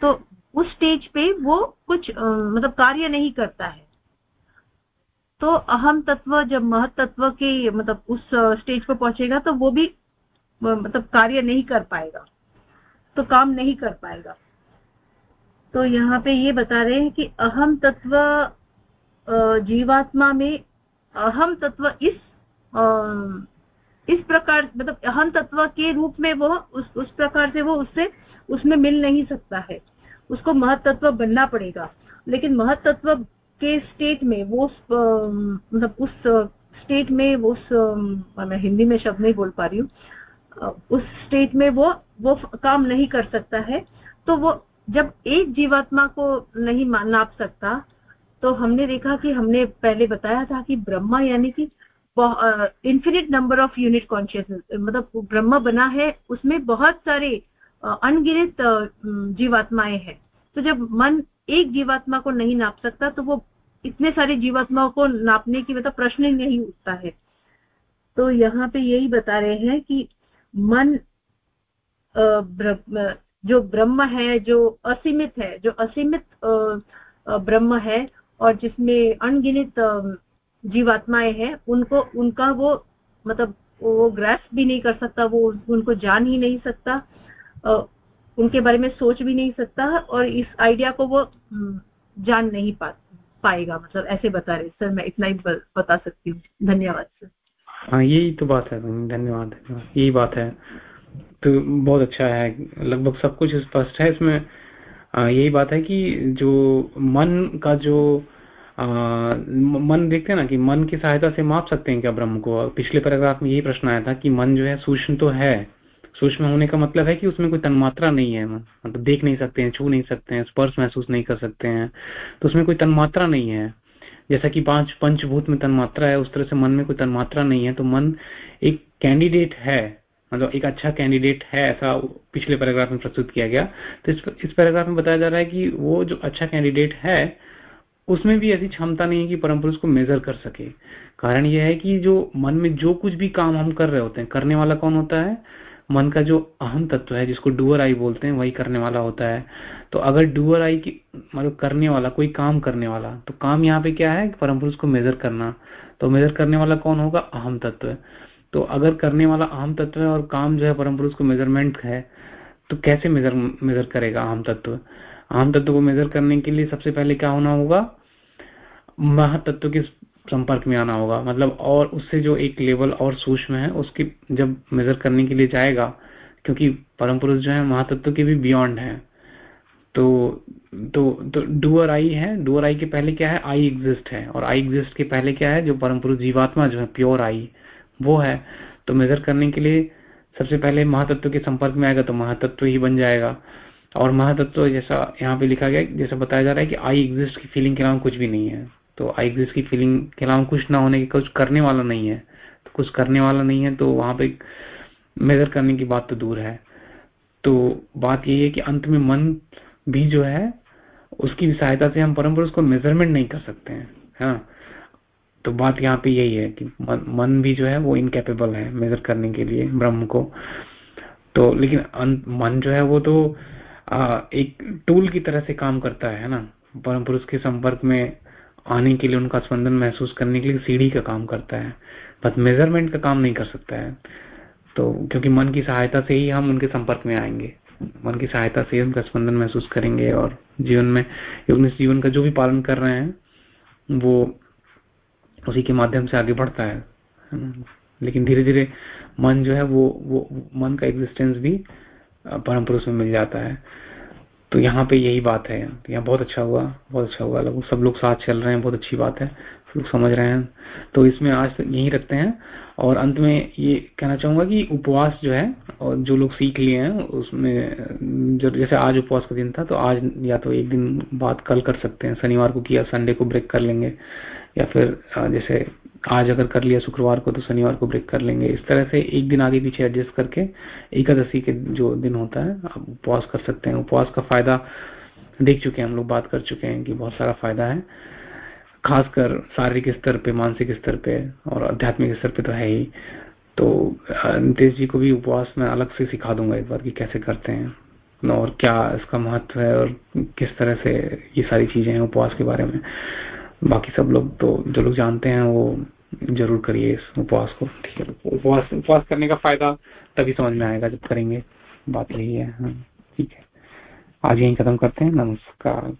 तो उस स्टेज पे वो कुछ आ, मतलब कार्य नहीं करता है। तो अहम तत्व जब महत तत्व के मतलब उस स्टेज पर पहुंचेगा तो वो भी मतलब कार्य नहीं कर पाएगा। तो काम नहीं कर पाएगा। तो यहाँ पे ये बता रहे हैं कि अहम तत्व जीवात्मा में अहम तत्व इस इस प्रकार मतलब अहम तत्व के रूप में वो, उस उस प्रकार से वो उससे, उसमें मिल नहीं सकता है। उसको महतत्व बनना पड़ेगा। लेकिन महतत्व के स्टेट में, वो मतलब उस स्टेट में, वो उस मैं हिंदी में शब्द नहीं बोल पा रही हूँ उस स्टेट में वो वो काम नहीं कर सकता है। तो वो, जब एक जीवात्मा को नहीं नाप सकता तो हमने देखा कि हमने पहले बताया था कि ब्रह्मा यानी कि infinite number of unit consciousness मतलब ब्रह्म बना है, उसमें बहुत सारे अनगिनत जीवात्माएँ हैं। तो जब मन एक जीवात्मा को नहीं नाप सकता तो वो इतने सारे जीवात्माओं को नापने की मतलब प्रश्न ही नहीं उठता है। तो यहाँ पे यही बता रहे हैं कि मन जो ब्रह्म है, जो असीमित है, जो असीमित ब्रह्म है, और जिसमें अनगिनित जीवात्माएँ हैं, उनको, उनका वो मतलब वो ग्रेस भी नहीं कर सकता, वो उनको जान ही नहीं सकता उनके बारे में सोच भी नहीं सकता और इस आइडिया को वो जान नहीं पा, पाएगा मतलब ऐसे बता रहे सर, मैं इतना ही बता सकती हूँ। धन्यवाद, सर। हाँ यही तो बात है, धन्यवाद धन्यवाद, यही बात है। तो बहुत अच्छा है, लगभग सब कुछ स्पष्ट है इसमें। यही बात है कि जो मन का जो मन देखते हैं ना कि मन की सहायता से माप सकते हैं क्या ब्रह्म को? पिछले पैराग्राफ में यही प्रश्न आया था कि मन जो है सूक्ष्म तो है। सूक्ष्म होने का मतलब है कि उसमें कोई तन्मात्रा नहीं है। मतलब देख नहीं सकते हैं छू नहीं सकते हैं स्पर्श महसूस नहीं कर सकते हैं। तो उसमें कोई तन्मात्रा नहीं है। जैसा कि पाँच पंचभूत में तन्मात्रा है उस तरह से मन में कोई तन्मात्रा नहीं है। तो मन एक कैंडिडेट है। मतलब एक अच्छा कैंडिडेट है ऐसा पिछले पैराग्राफ में प्रस्तुत किया गया। तो इस, इस पैराग्राफ में बताया जा रहा है कि वो जो अच्छा कैंडिडेट है उसमें भी ऐसी क्षमता नहीं है कि परम पुरुष को मेजर कर सके। कारण यह है कि जो मन में जो कुछ भी काम हम कर रहे होते हैं, करने वाला कौन होता है? मन का जो अहम तत्व है, जिसको डुअर आई बोलते हैं, वही करने वाला होता है। तो अगर डुअर आई की मतलब करने वाला, कोई काम करने वाला तो काम यहाँ पे क्या है? परम पुरुष को मेजर करना। तो मेजर करने वाला कौन होगा? अहम तत्व। तो अगर करने वाला अहम तत्व है और काम जो है परम पुरुष को मेज़रमेंट है तो कैसे मेजर मेजर करेगा अहम तत्व? आम तत्व को मेजर करने के लिए सबसे पहले क्या होना होगा? महातत्व के संपर्क में आना होगा। मतलब और उससे जो एक लेवल और सूक्ष्म है, उसकी जब मेजर करने के लिए जाएगा, क्योंकि परम पुरुष जो है, महातत्व के भी बियॉन्ड है। तो तो तो डूअर आई है। डूअर आई के पहले क्या है? आई एग्जिस्ट है। और आई एग्जिस्ट के पहले क्या है? जो परम पुरुष जीवात्मा जो है प्योर आई वो है। तो मेजर करने के लिए सबसे पहले महातत्व के संपर्क में आएगा तो महातत्व ही बन जाएगा। और महातत्व जैसा यहाँ पे लिखा गया जैसा बताया जा रहा है कि आई एग्जिस्ट की फीलिंग के अलावा कुछ भी नहीं है। तो आई एग्जिस्ट की फीलिंग के अलावा कुछ ना होने के कुछ करने वाला नहीं है। तो कुछ करने वाला नहीं है तो वहाँ पे मेजर करने की बात तो दूर है। तो बात यही है कि अंत में मन भी जो है उसकी सहायता से हम परम उसको मेज़रमेंट नहीं कर सकते हैं हाँ तो बात यहाँ पे यही है कि मन, मन भी जो है वो इनकेपेबल है मेजर करने के लिए ब्रह्म को। तो लेकिन मन जो है वो तो एक टूल की तरह से काम करता है ना? परम पुरुष के संपर्क में आने के लिए, उनका स्पंदन महसूस करने के लिए सीढ़ी का काम करता है, बस मेज़रमेंट का काम नहीं कर सकता है। तो क्योंकि मन की सहायता से ही हम उनके संपर्क में आएँगे। मन की सहायता से उनका स्पंदन महसूस करेंगे और जीवन में इस जीवन का जो भी पालन कर रहे हैं, वो उसी के माध्यम से आगे बढ़ता है लेकिन धीरे धीरे मन जो है वो वो मन का एग्जिस्टेंस भी परम पुरुष में मिल जाता है। तो यहाँ पे यही बात है। तो यहाँ बहुत अच्छा हुआ, बहुत अच्छा हुआ। लगभग सब लोग साथ चल रहे हैं, बहुत अच्छी बात है। सब लोग समझ रहे हैं। तो इसमें आज यही रखते हैं। और अंत में ये कहना चाहूँगा कि उपवास जो है, और जो लोग सीख लिए हैं, उसमें जैसे आज उपवास का दिन था तो आज या तो एक दिन बाद कल कर सकते हैं। शनिवार को किया, संडे को ब्रेक कर लेंगे। या फिर जैसे आज अगर कर लिया शुक्रवार को तो शनिवार को ब्रेक कर लेंगे। इस तरह से एक दिन आगे पीछे एडजस्ट करके एकादशी के जो दिन होता है, आप उपवास कर सकते हैं। उपवास का फ़ायदा देख चुके हैं, हम लोग बात कर चुके हैं कि बहुत सारा फ़ायदा है। खासकर शारीरिक स्तर पे, मानसिक स्तर पे और आध्यात्मिक स्तर पे तो है ही। तो नितेश जी को भी उपवास में अलग से सिखा दूँगा एक बार कि कैसे करते हैं और क्या इसका महत्व है और किस तरह से ये सारी चीज़ें हैं उपवास के बारे में। बाकी सब लोग तो जो लोग जानते हैं वो ज़रूर करिए इस उपवास को। ठीक है उपवास उपवास करने का फ़ायदा तभी समझ में आएगा जब करेंगे। बात यही है हाँ, ठीक है। आज यही खत्म करते हैं। नमस्कार।